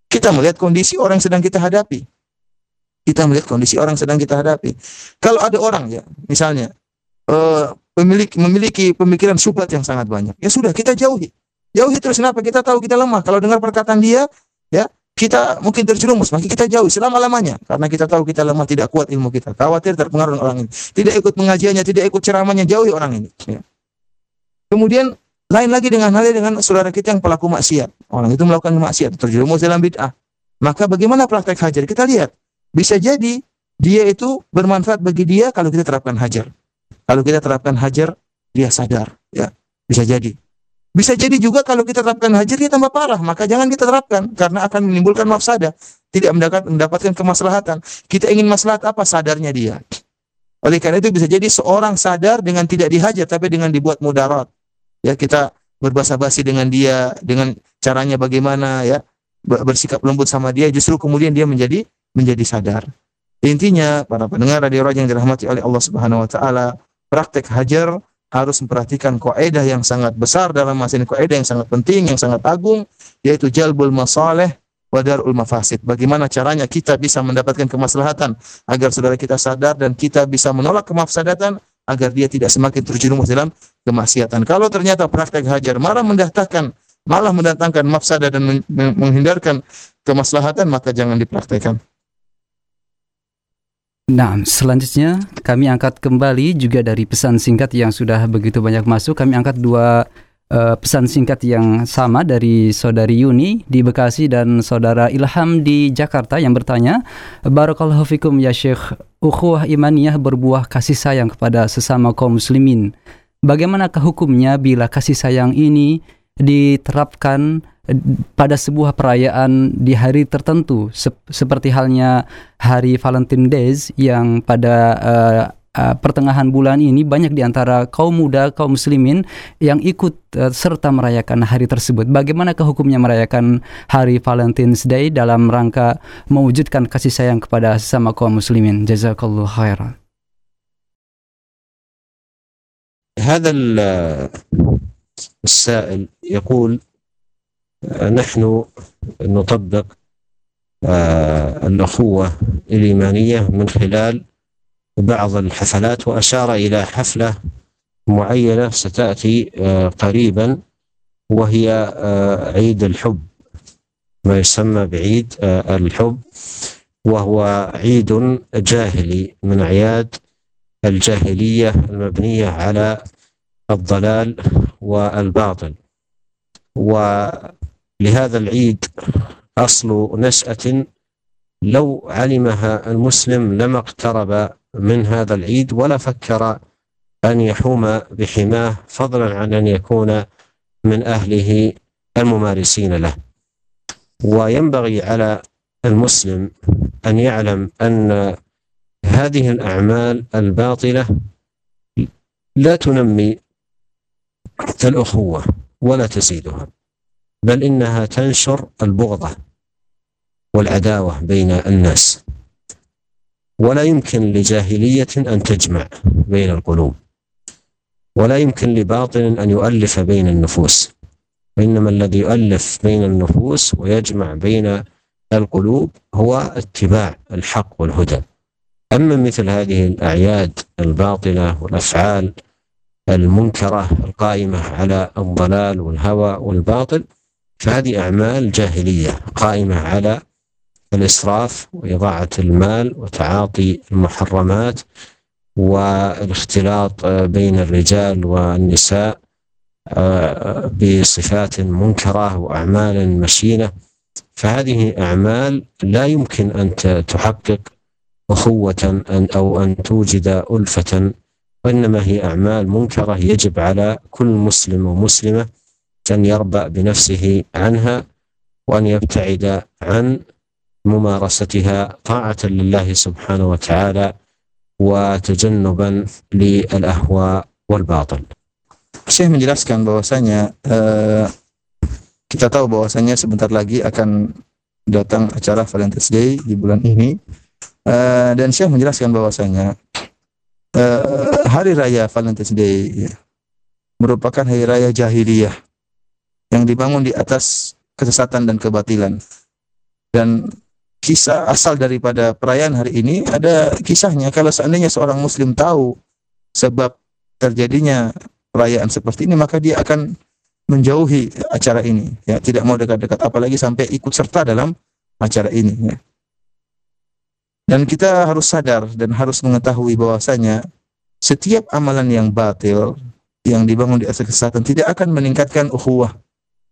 Kita melihat kondisi orang yang sedang kita hadapi. Kita melihat kondisi orang yang sedang kita hadapi. Kalau ada orang ya, misalnya uh, memiliki pemikiran subhat yang sangat banyak, ya sudah kita jauhi. Jauhi terus kenapa? Kita tahu kita lemah. Kalau dengar perkataan dia, ya kita mungkin terjerumus, maka kita jauh selama-lamanya. Karena kita tahu kita lemah, tidak kuat ilmu kita. Khawatir terpengaruh orang ini. Tidak ikut pengajiannya, tidak ikut ceramahnya, jauhi orang ini. Ya. Kemudian lain lagi dengan halnya dengan saudara kita yang pelaku maksiat. Orang itu melakukan maksiat, terjerumus dalam bid'ah. Maka bagaimana praktek hajar? Kita lihat. Bisa jadi dia itu bermanfaat bagi dia kalau kita terapkan hajar. Kalau kita terapkan hajar, dia sadar. Ya, bisa jadi. Bisa jadi juga kalau kita terapkan hajar dia tambah parah, maka jangan kita terapkan karena akan menimbulkan mafsada, tidak mendapatkan kemaslahatan. Kita ingin maslahat apa sadarnya dia. Oleh karena itu bisa jadi seorang sadar dengan tidak dihajar tapi dengan dibuat mudarat. Ya, kita berbahasa basi dengan dia dengan caranya bagaimana ya bersikap lembut sama dia justru kemudian dia menjadi menjadi sadar. Intinya para pendengar radio yang dirahmati oleh Allah Subhanahu wa taala, praktek hajar harus memperhatikan kaidah yang sangat besar dalam masa ini kaidah yang sangat penting yang sangat agung yaitu jalbul masalih wa darul mafasid. Bagaimana caranya kita bisa mendapatkan kemaslahatan agar saudara kita sadar dan kita bisa menolak kemafsadatan agar dia tidak semakin terjerumus dalam kemaksiatan. Kalau ternyata praktek hajar malah mendatangkan malah mendatangkan mafsadah dan menghindarkan kemaslahatan maka jangan dipraktekkan. Nah, selanjutnya kami angkat kembali juga dari pesan singkat yang sudah begitu banyak masuk. Kami angkat dua uh, pesan singkat yang sama dari saudari Yuni di Bekasi dan saudara Ilham di Jakarta yang bertanya, Barakallahu fikum ya Syekh, ukhuwah imaniyah berbuah kasih sayang kepada sesama kaum muslimin. Bagaimanakah hukumnya bila kasih sayang ini diterapkan pada sebuah perayaan di hari tertentu sep seperti halnya hari Valentine Days yang pada uh, uh, pertengahan bulan ini banyak di antara kaum muda kaum muslimin yang ikut uh, serta merayakan hari tersebut. Bagaimana hukumnya merayakan hari Valentine's Day dalam rangka mewujudkan kasih sayang kepada sesama kaum muslimin? Jazakallahu khairan. هذا السائل يقول نحن نطبق آه، الأخوة الإيمانية من خلال بعض الحفلات وأشار إلى حفلة معينة ستأتي آه، قريبا وهي آه، عيد الحب. ما يسمى بعيد الحب وهو عيد جاهلي من أعياد الجاهلية المبنية على الضلال والباطل. و لهذا العيد أصل نشأة لو علمها المسلم لما اقترب من هذا العيد ولا فكر أن يحوم بحماه فضلا عن أن يكون من أهله الممارسين له. وينبغي على المسلم أن يعلم أن هذه الأعمال الباطلة لا تنمي الأخوة ولا تزيدها. بل إنها تنشر البغضه والعداوة بين الناس. ولا يمكن لجاهلية أن تجمع بين القلوب. ولا يمكن لباطل أن يؤلف بين النفوس. وانما الذي يؤلف بين النفوس ويجمع بين القلوب هو اتباع الحق والهدى. أما مثل هذه الأعياد الباطلة والأفعال المنكرة القائمة على الضلال والهوى والباطل فهذه أعمال جاهلية قائمة على الإسراف وإضاعة المال وتعاطي المحرمات والاختلاط بين الرجال والنساء آه، بصفات منكرة وأعمال مشينة. فهذه أعمال لا يمكن أن تحقق أخوة أو أن توجد ألفة وإنما هي أعمال منكرة يجب على كل مسلم ومسلمة أن يربأ بنفسه عنها وأن يبتعد عن ممارستها طاعة لله سبحانه وتعالى وتجنبا للأهواء والباطل Syekh menjelaskan bahwasanya uh, kita tahu bahwasanya sebentar lagi akan datang acara Valentine's Day di bulan ini uh, dan Syekh menjelaskan bahwasanya uh, hari raya Valentine's Day ya, merupakan hari raya jahiliyah yang dibangun di atas kesesatan dan kebatilan dan kisah asal daripada perayaan hari ini ada kisahnya kalau seandainya seorang muslim tahu sebab terjadinya perayaan seperti ini maka dia akan menjauhi acara ini ya tidak mau dekat-dekat apalagi sampai ikut serta dalam acara ini ya. dan kita harus sadar dan harus mengetahui bahwasanya setiap amalan yang batil yang dibangun di atas kesesatan tidak akan meningkatkan ukhuwah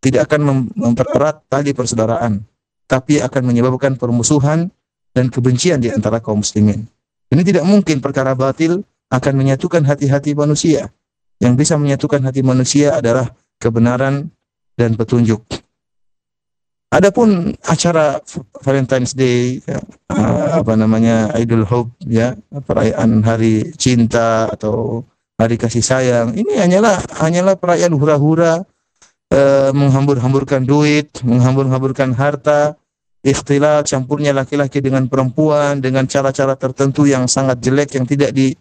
tidak akan mempererat tali persaudaraan tapi akan menyebabkan permusuhan dan kebencian di antara kaum muslimin ini tidak mungkin perkara batil akan menyatukan hati-hati manusia yang bisa menyatukan hati manusia adalah kebenaran dan petunjuk. Adapun acara Valentine's Day, ya, uh, apa namanya Idul Hope, ya perayaan hari cinta atau hari kasih sayang, ini hanyalah hanyalah perayaan hura-hura, uh, menghambur-hamburkan duit, menghambur-hamburkan harta, ikhtilat campurnya laki-laki dengan perempuan dengan cara-cara tertentu yang sangat jelek yang tidak di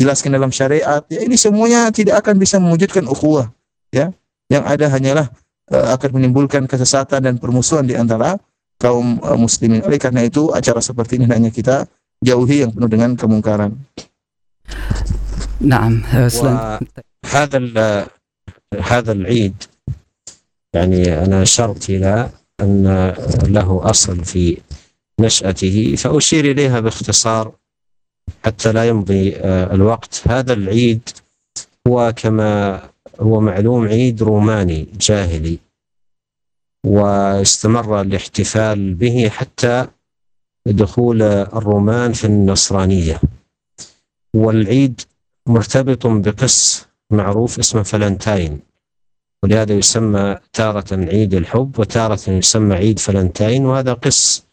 jelaskan dalam syariat ya ini semuanya tidak akan bisa mewujudkan ukhuwah ya yang ada hanyalah uh, akan menimbulkan kesesatan dan permusuhan di antara kaum uh, muslimin oleh karena itu acara seperti ini hanya kita jauhi yang penuh dengan kemungkaran نعم هذا هذا العيد يعني أنا أشرت إلى أن له أصل في نشأته فأشير إليها باختصار حتى لا يمضي آه، الوقت. هذا العيد هو كما هو معلوم عيد روماني جاهلي واستمر الاحتفال به حتى دخول الرومان في النصرانية. والعيد مرتبط بقس معروف اسمه فلنتاين. ولهذا يسمى تارة عيد الحب وتارة يسمى عيد فلنتاين وهذا قس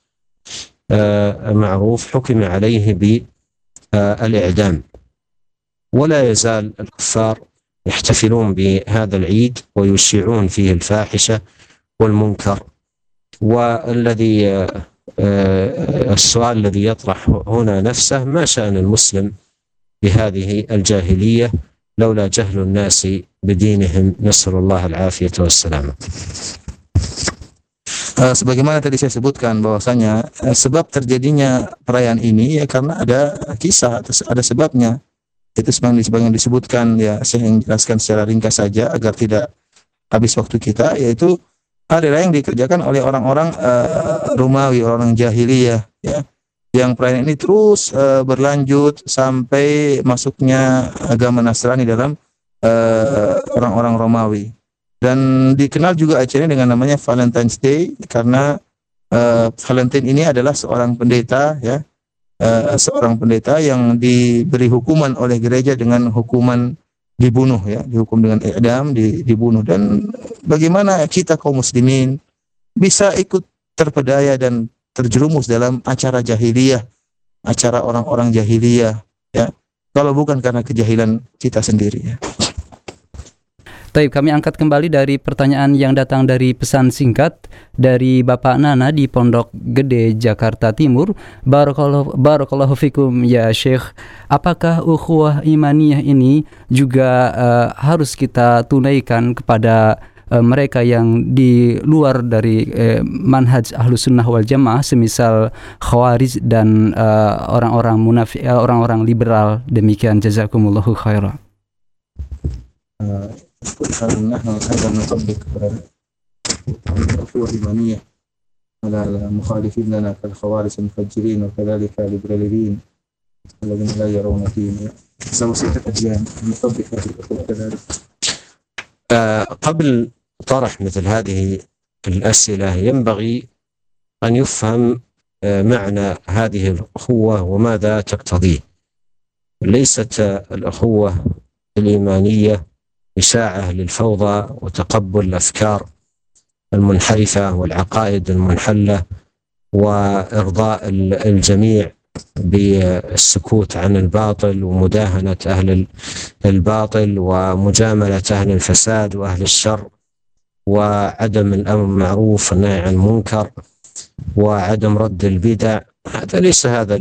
آه، معروف حكم عليه الإعدام. ولا يزال الكفار يحتفلون بهذا العيد ويشيعون فيه الفاحشة والمنكر. والذي آه، السؤال الذي يطرح هنا نفسه ما شأن المسلم بهذه الجاهلية لولا جهل الناس بدينهم نسأل الله العافية والسلامة Uh, sebagaimana tadi saya sebutkan bahwasanya uh, sebab terjadinya perayaan ini ya karena ada kisah atau ada sebabnya itu sebagaimana disebutkan ya saya ingin jelaskan secara ringkas saja agar tidak habis waktu kita yaitu hari raya yang dikerjakan oleh orang-orang uh, Romawi orang-orang jahiliyah ya yang perayaan ini terus uh, berlanjut sampai masuknya agama Nasrani dalam orang-orang uh, Romawi. Dan dikenal juga acara ini dengan namanya Valentine's Day karena uh, Valentine ini adalah seorang pendeta ya. Uh, seorang pendeta yang diberi hukuman oleh gereja dengan hukuman dibunuh ya. Dihukum dengan idam di, dibunuh. Dan bagaimana kita kaum muslimin bisa ikut terpedaya dan terjerumus dalam acara jahiliyah acara orang-orang jahiliyah ya. Kalau bukan karena kejahilan kita sendiri ya Taib, kami angkat kembali dari pertanyaan yang datang dari pesan singkat dari Bapak Nana di Pondok Gede, Jakarta Timur. Barakallahu, barakallahu fikum ya Syekh. Apakah ukhuwah imaniyah ini juga uh, harus kita tunaikan kepada uh, mereka yang di luar dari uh, manhaj ahlu sunnah wal jamaah semisal khawarij dan orang-orang uh, munafik orang-orang liberal demikian jazakumullahu khairan هل نحن أيضا نطبق الأخوة الإيمانية على المخالفين لنا كالخوارج المفجرين وكذلك الليبراليين الذين لا يرون دين سوف أجيال نطبق هذه الأخوة كذلك. آه قبل طرح مثل هذه الأسئلة ينبغي أن يفهم آه معنى هذه الأخوة وماذا تقتضيه ليست الأخوة الإيمانية إشاعة للفوضى وتقبل الأفكار المنحرفة والعقائد المنحلة وإرضاء الجميع بالسكوت عن الباطل ومداهنة أهل الباطل ومجاملة أهل الفساد وأهل الشر وعدم الأمر بالمعروف والنهي عن المنكر وعدم رد البدع. هذا ليس هذا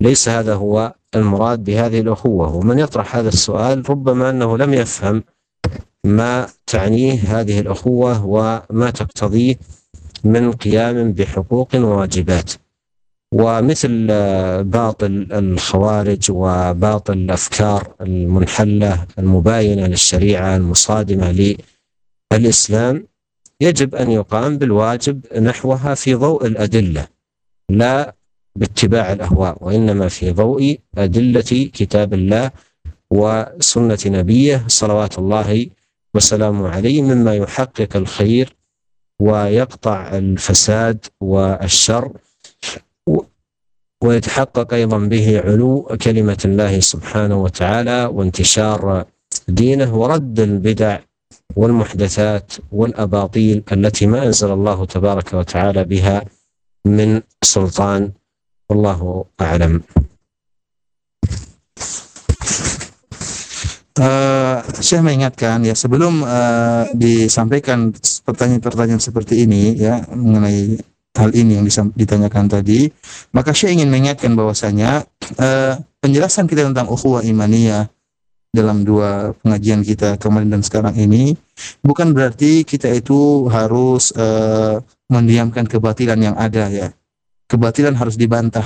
ليس هذا هو المراد بهذه الأخوة. ومن يطرح هذا السؤال ربما أنه لم يفهم ما تعنيه هذه الأخوة وما تقتضيه من قيام بحقوق وواجبات. ومثل باطل الخوارج وباطل الأفكار المنحلة المباينة للشريعة المصادمة للإسلام يجب أن يقام بالواجب نحوها في ضوء الأدلة. لا باتباع الأهواء وإنما في ضوء أدلة كتاب الله وسنة نبيه صلوات الله وسلامه عليه مما يحقق الخير ويقطع الفساد والشر ويتحقق أيضا به علو كلمة الله سبحانه وتعالى وانتشار دينه ورد البدع والمحدثات والأباطيل التي ما أنزل الله تبارك وتعالى بها من سلطان والله اعلم. Uh, saya mengingatkan ya sebelum uh, disampaikan pertanyaan-pertanyaan seperti ini ya mengenai hal ini yang ditanyakan tadi, maka saya ingin mengingatkan bahwasanya uh, penjelasan kita tentang ukhuwah imaniyah dalam dua pengajian kita kemarin dan sekarang ini bukan berarti kita itu harus uh, mendiamkan kebatilan yang ada ya. Kebatilan harus dibantah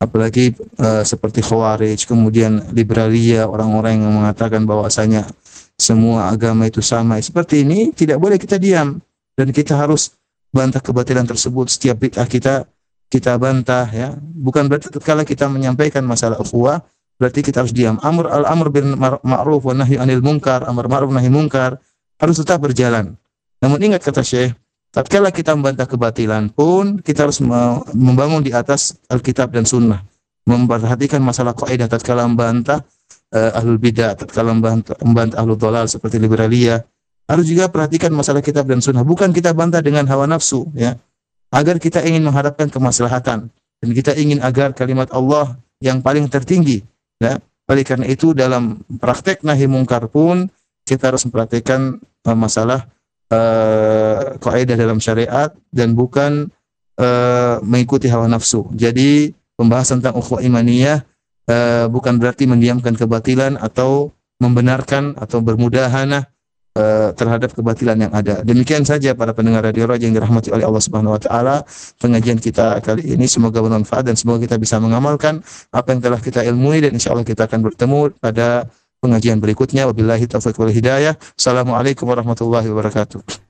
apalagi uh, seperti Khawarij, kemudian liberalia, orang-orang yang mengatakan bahwasanya semua agama itu sama. Seperti ini tidak boleh kita diam dan kita harus bantah kebatilan tersebut. Setiap bid'ah kita kita bantah ya. Bukan berarti tatkala kita menyampaikan masalah ukhuwah berarti kita harus diam. Amr al-amr bil ma'ruf wa nahi anil munkar, amr ma'ruf nahi munkar harus tetap berjalan. Namun ingat kata Syekh, Tatkala kita membantah kebatilan pun kita harus membangun di atas Alkitab dan Sunnah. Memperhatikan masalah kaidah tatkala membantah uh, ahlul bidah, tatkala membantah, membantah ahlul dolal seperti liberalia. Harus juga perhatikan masalah kitab dan sunnah. Bukan kita bantah dengan hawa nafsu, ya. Agar kita ingin mengharapkan kemaslahatan dan kita ingin agar kalimat Allah yang paling tertinggi, ya. Oleh karena itu dalam praktek nahi mungkar pun kita harus memperhatikan uh, masalah uh, kaidah dalam syariat dan bukan uh, mengikuti hawa nafsu. Jadi pembahasan tentang ukhuwah imaniyah uh, bukan berarti mendiamkan kebatilan atau membenarkan atau bermudahanah uh, terhadap kebatilan yang ada. Demikian saja para pendengar radio Raja yang dirahmati oleh Allah Subhanahu wa taala. Pengajian kita kali ini semoga bermanfaat dan semoga kita bisa mengamalkan apa yang telah kita ilmui dan insyaallah kita akan bertemu pada pengajian berikutnya. Wabillahi taufiq wal hidayah. Assalamualaikum warahmatullahi wabarakatuh.